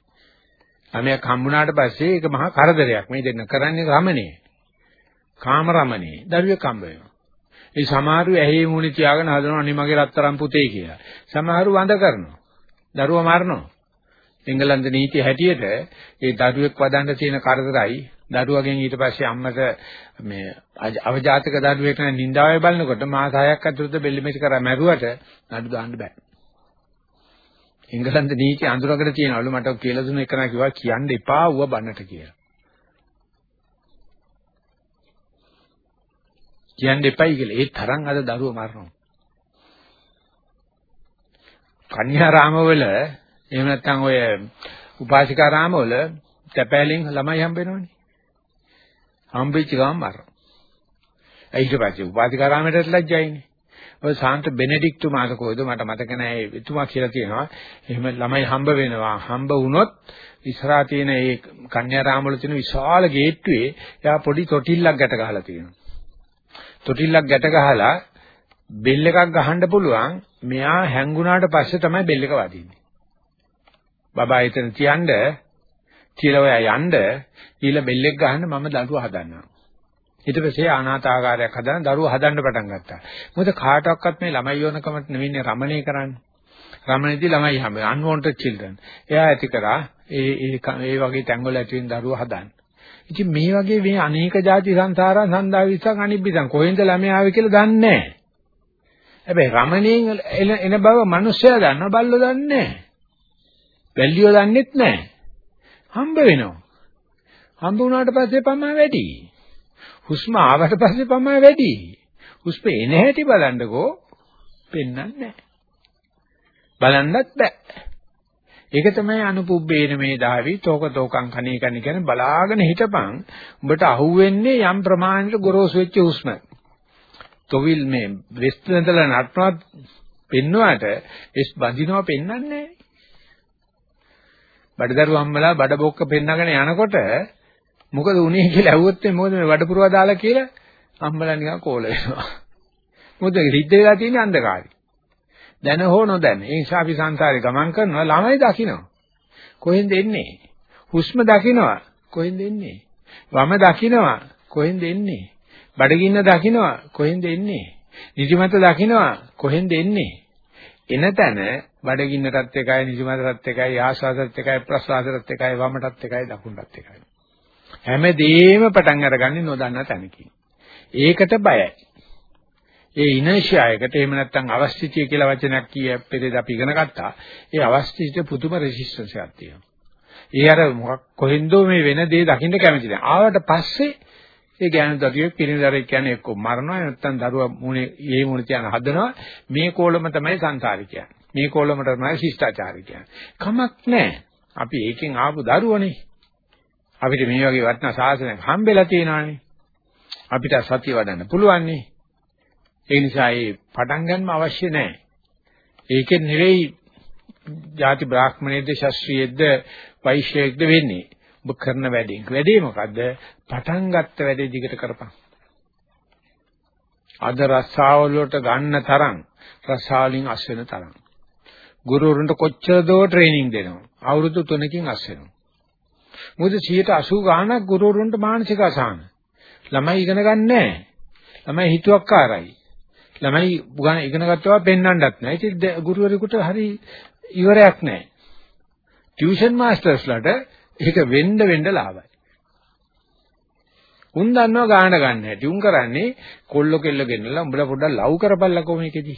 ළමයක් හම්බුණාට පස්සේ ඒක මහා කරදරයක්. මේ දෙන්න කරන්නේ රමණේ. කාම රමණේ. දරුවෙක් හම්බ වෙනවා. ඒ සමහරු ඇහි මුණි තියාගෙන හදනවා අනේ මගේ රත්තරන් පුතේ කියලා. සමහරු වඳ කරනවා. දරුවා මරනවා. එංගලන්ත නීතිය හැටියට ඒ දරුවෙක් වදන්න තියෙන කරදරයි දරුවගෙන් ඊට පස්සේ අම්මට මේ අවජාතක දරුවෙක් නම් නින්දාවේ බලනකොට මාස 6ක් ඇතුළත බෙල්ලෙමිට කරා මැරුවට නඩු දාන්න බෑ. එංගලන්ත නීති අඳුරකට තියනවලු මට කියලා දුන්න එක නා කිව්වා කියන්න එපා ඌව බන්නට කියලා. කියන්න එපයි කියලා. ඒ තරම් අද දරුවෝ මරනවා. කන්‍යාරාමවල එහෙම නැත්නම් ඔය උපාසිකාරාමවල තැපෑලෙන් ළමයි හම්බ වෙනවනේ. හම්බෙච්ච ගමන් මරනවා. ඊට පස්සේ උපාධිකාරාමයට ලැජ්ජයිනේ. ඔය සාන්ත බෙනෙඩික්ට් තුමාට කොයිද මට මතක නැහැ එතුමා කියලා තියෙනවා. එහෙම ළමයි හම්බ වෙනවා. හම්බ වුණොත් ඉස්සරහා තියෙන ඒ කන්‍යාරාම වල තියෙන විශාල ගේට්ටුවේ එයා පොඩි තොටිල්ලක් ගැට ගහලා තියෙනවා. තොටිල්ලක් ගැට ගහලා බෙල් එකක් ගහන්න පුළුවන්. මෙයා හැංගුණාට පස්සේ තමයි බෙල් එක වදින්නේ. බබා එතන තියන්න කියලා ඔයා යන්න ඊළ බෙල්ලෙක් ගහන්න මම දරුවා හදන්නවා. ඊට පස්සේ අනාථාගාරයක් හදන දරුවා හදන්න පටන් ගත්තා. මොකද කාටවත් මේ ළමයි යොනකමට නෙවෙන්නේ රමණේ කරන්නේ. රමණේදී ළමයි හැම unwanted children. එයා ඇති කරා ඒ ඒ ඒ වගේ තැන්වල ඇති වෙන දරුවා හදන්න. ඉතින් මේ වගේ මේ අනේක ಜಾති සංසාරා සන්දා විස්සක් අනිබ්බිසන් කොහෙන්ද ළමයා ආවේ කියලා දන්නේ නැහැ. හැබැයි රමණයෙන් එන බව මිනිස්සයා දන්නවා බල්ලෝ දන්නේ නැහැ. වැල්ලියෝ දන්නෙත් නැහැ. හම්බ වෙනවා. හම්බ වුණාට පස්සේ පමා වැඩි. හුස්ම ආවට පස්සේ පමා වැඩි. හුස්ම එන හැටි බලන්නකෝ පෙන්වන්නේ නැහැ. බලන්නත් බෑ. ඒක තමයි අනුපුබ්බේන මේ දාවි තෝක තෝකං කණේ කණේ කියන බලාගෙන හිටපන් උඹට අහුවෙන්නේ යම් ප්‍රමාණයකට ගොරෝසු වෙච්ච හුස්ම. තොවිල් මේ වෙස්තෙන්දල නටනවත් පෙන්නුවාට එස් බඳිනවා පෙන්වන්නේ නැහැ. බඩදරු අම්මලා බඩ බොක්ක පෙන්නගෙන යනකොට මොකද උනේ කියලා ඇහුවොත් මොකද මේ බඩ පුරවා දාලා කියලා අම්මලා නිකන් කෝල වෙනවා. මොකද රිද්ද වෙලා තියෙන අන්ධකාරය. දැන හෝ නොදැන. ඒ නිසා අපි සංසාරේ ගමන් කරනවා ළමයි දකින්න. කොහෙන්ද එන්නේ? හුස්ම දකින්නවා. කොහෙන්ද එන්නේ? වම දකින්නවා. කොහෙන්ද එන්නේ? බඩගින්න දකින්නවා. කොහෙන්ද එන්නේ? නිදිමත දකින්නවා. කොහෙන්ද එන්නේ? එන තැන බඩගින්නටත් එකයි නිදිමතටත් එකයි ආශාසටත් එකයි ප්‍රසආසටත් එකයි වමටත් එකයි දකුණටත් එකයි හැමදේම පටන් අරගන්නේ නොදන්නා තැනකින් ඒකට බයයි ඒ ඉනර්ෂියා එකට එහෙම නැත්නම් අවස්ථිතිය කියලා වචනයක් කිය පෙරේද අපි ඉගෙන ගත්තා ඒ අවස්ථිතිය පුදුම රෙසිස්ටන්ස් එකක් තියෙනවා ඒ අර මොකක් කොහෙන්දෝ මේ වෙන දේ දකින්න කැමති නැහැ ආවට පස්සේ ඒ ගෑනු දරුවෙක් පිරිමිදරෙක් කියන්නේ එක්ක මරනවා නැත්නම් දරුවා මුනේ ඒ මුනේ තියන හදනවා මේ කෝලම තමයි සංසාරේ කියන්නේ. මේ කෝලමට තමයි ශිෂ්ටාචාරය කියන්නේ. කමක් නැහැ. අපි ඒකෙන් ආපු දරුවනේ. අපිට මේ වගේ වටිනා සාසනයක් හම්බෙලා තියෙනවානේ. අපිට සතිය වඩන්න පුළුවන්නේ. ඒ නිසා මේ පටන් ගන්නම අවශ්‍ය නැහැ. ඒකෙන් නෙවෙයි ಜಾති බ්‍රාහ්මණයේද ශාස්ත්‍රීයේද වෛශ්‍යයේද වෙන්නේ. ඔබ කරන වැඩේ. වැඩේ මොකද්ද? පටන් ගත්ත වැඩේ දිගට කරපන්. අද රස්සාවල වලට ගන්න තරම් රස්සාවලින් අස් වෙන තරම්. ගුරුවරුන්ට කොච්චර දෝ ට්‍රේනින් දෙනවා. අවුරුදු 3කින් අස් වෙනවා. මොකද 180 ගාණක් ගුරුවරුන්ට මානසික අසහන. ළමයි ඉගෙන ගන්න නැහැ. ළමයි හිතුවක්කාරයි. ළමයි උගන ඉගෙන ගත්තවා පෙන්වන්නත් නැහැ. ඉතින් ගුරුවරයෙකුට හරි ඉවරයක් නැහැ. ටියුෂන් මාස්ටර්ස්ලාට ඒක වෙන්න වෙන්න ලාභයි. උන් දන්නවා ගාන ගන්න හැටි. උන් කරන්නේ කොල්ල කෙල්ල ගෙන්නලා උඹලා පොඩ්ඩක් ලව් කරපල්ලකෝ මේකෙදි.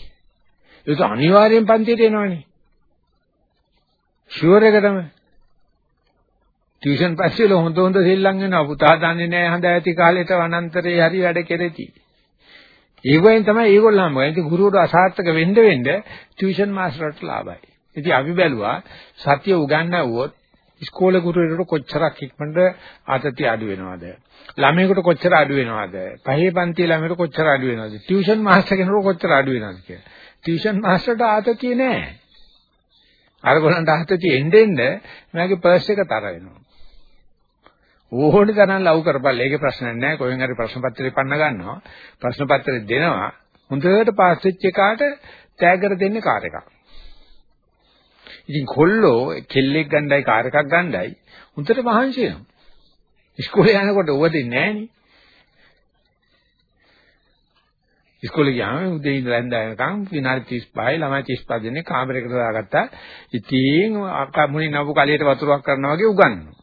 ඒක අනිවාර්යෙන් පන්තියට එනවනේ. ෂුවර් එකටම. ටියුෂන් පස්සේ වල හොඳ හොඳ සෙල්ලම් වෙනවා. පුතා දන්නේ නැහැ හඳ ඇති කාලේට වනාන්තරේ හරි වැඩ කෙරෙති. ඒවෙන් තමයි ඒගොල්ලන්ම. ඒක ගුරුවරු අසාර්ථක වෙන්න වෙන්න ටියුෂන් මාස්ටර්ට ලාභයි. ඉතින් අපි බැලුවා සත්‍ය උගන්වුවොත් ඉස්කෝලේ ගුරුවරයෙකුට කොච්චරක් ඉක්මනට ආතතිය අඩු වෙනවද? ළමයෙකුට කොච්චර අඩු වෙනවද? පහේ පන්තියේ ළමයට කොච්චර අඩු වෙනවද? ටියුෂන් මාස්ටර් කෙනෙකුට කොච්චර අඩු වෙනවද කියලා. ටියුෂන් මාස්ටර්ට ආතතිය නෑ. අර ගොල්ලන්ට ආතතිය එන්න එන්න මගේ පර්ස් එක තර වෙනවා. ඕහොඩ තරම් ලව් කරපල්. ඒකේ ප්‍රශ්නයක් නෑ. කොහෙන් හරි ප්‍රශ්න පත්‍රේ පන්න ගන්නවා. ප්‍රශ්න පත්‍රේ දෙනවා. හොඳට පාස් වෙච්ච එකාට තෑග්ගර දෙන්නේ කාර් එකක්. ඉතින් කොල්ලෝ කෙල්ලෙක් ගණ්ඩායි කාර් එකක් ගණ්ඩායි හොඳට මහන්සි වෙනවා. ඉස්කෝලේ යනකොට ඕව දෙන්නේ නෑනේ. ඉස්කෝලේ ගියාම උදේ ඉඳලා ඇඳ යනකම් විනාඩි 35යි ළමයි 35 දෙනෙක් කාමරයකට දාගත්තා. ඉතින් අක්කා මුණි නබු කලියට වතුරක් කරනවා වගේ උගන්වනවා.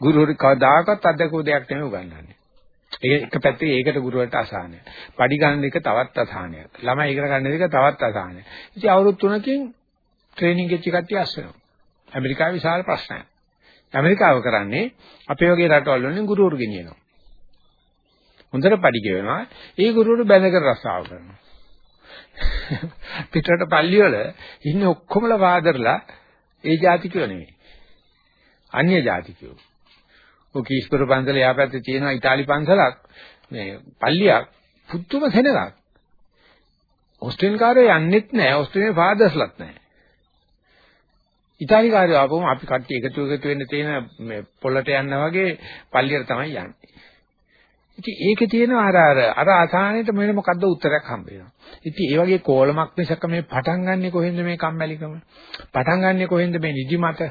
ගුරුවරු කවදාකවත් අධ්‍යක්ෂක දෙයක් නෙමෙයි උගන්වන්නේ. ඒක එක පැත්තේ ඒකට ගුරුවරට අසහනය. පඩි ගන්න එක තවත් අසහනයක්. ළමයි ඉගෙන ගන්න එක තවත් අසහනයක්. ඉතින් අවුරුදු 3කින් ට්‍රේනින්ග් එකක් කට්ටිය අස් වෙනවා. ඇමරිකාවේ විශාල ප්‍රශ්නයක්. ඇමරිකාව කරන්නේ අපේ වගේ රටවල් වලින් ගුරුවරු ගෙනියනවා. හොඳට පඩි ගෙවනවා. ඒ ගුරුවරු බැඳගෙන රස්සාව කරනවා. පිටරට පල්ලි වල ඉන්නේ ඔක්කොමලා වාදරලා ඒ જાතිකයෝ නෙමෙයි. අන්‍ය જાතිකයෝ. ඔය කීස්පර පන්සල යාපැත්තේ තියෙනවා ඉතාලි පන්සලක් මේ පල්ලියක් පුදුම සෙනගක්. ඔස්ට්‍රේලියානු කාරයෝ යන්නෙත් නැහැ. ඔස්ට්‍රේලියානු ෆාදර්ස්ලත් නැහැ. ඉතාලි කාර්යය ආපුවම අපි කට්ටිය එකතු එකතු වෙන්න තියෙන මේ පොළට යන්න වගේ පල්ලියට තමයි යන්නේ. ඉතින් ඒකේ තියෙන අර අර අර අසහනෙට මෙන්න මොකද්ද උත්තරයක් හම්බ වෙනවා. ඉතින් ඒ වගේ කෝලමක් මිසක මේ පටන් ගන්නෙ කොහෙන්ද මේ කම්මැලිකම? පටන් ගන්නෙ කොහෙන්ද මේ නිදිමත?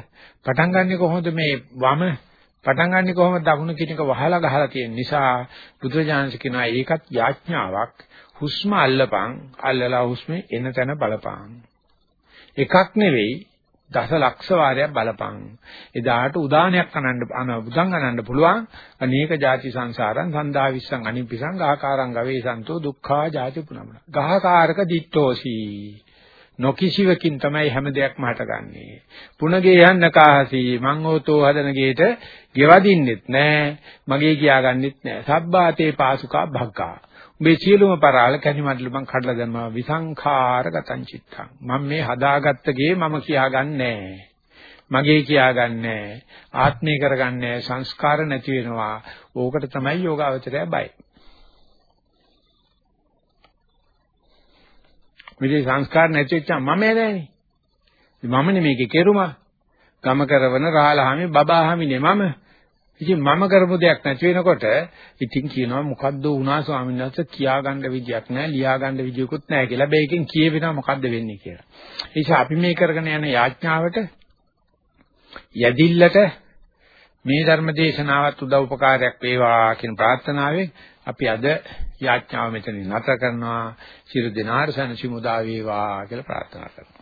පටන් ගන්නෙ කොහොමද මේ වම? පටන් ගන්නෙ කොහොමද දකුණු කිනක වහලා ගහලා තියෙන නිසා බුදුරජාණන් කියනවා ඒකත් යාඥාවක්. හුස්ම අල්ලපන් අල්ලලා හුස්මේ එන තැන බලපන්. එකක් නෙවෙයි දස ලක්ෂ වාරයක් බලපං. එදාට උදානයක් අනන්න බුදන් අනන්න පුළුවන්. අනේක ಜಾති සංසාරං සන්දා විස්සං අනිපිසං ගාකාරං ගවේසන්තෝ දුක්ඛා ಜಾති පුනමන. ගහකාරක දිත්තෝසි. නොකිසිවකින් තමයි හැම දෙයක්ම හටගන්නේ. පුණගේ යන්න කාහසි මං ඕතෝ හදන ගේට ගෙවදින්නෙත් නෑ. මගේ කියාගන්නෙත් නෑ. සබ්බාතේ පාසුකා භග්ගා. මේ සියලුම පරාල කැණිමඩලු මං කඩලා දැම්මා විසංඛාරගතං චිත්තං මම මේ හදාගත්ත ගේ මම කියාගන්නේ මගේ කියාගන්නේ ආත්මය කරගන්නේ සංස්කාර නැති වෙනවා ඕකට තමයි යෝගාවචරය බය මේ සංස්කාර නැති වෙච්ච මම නෑනේ මමනේ මේකේ කෙරුමා ගම කරවන රාලහාමි බබාහාමිනේ මම ඉතින් මම කරපු දෙයක් නැති වෙනකොට ඉතින් කියනවා මොකද්ද වුණා ස්වාමීන් වහන්සේ කියාගන්න විදියක් නැහැ ලියාගන්න විදියකුත් නැහැ කියලා. මේකෙන් කියවෙනවා මොකද්ද වෙන්නේ කියලා. ඒ නිසා අපි මේ කරගෙන යන යාඥාවට යදිල්ලට මේ ධර්ම දේශනාවත් උදව් උපකාරයක් වේවා කියන ප්‍රාර්ථනාවෙන් අපි අද යාඥාව මෙතනින් නැත කරනවා. සියලු දෙනාට සනසි මුදා වේවා කියලා ප්‍රාර්ථනා කරනවා.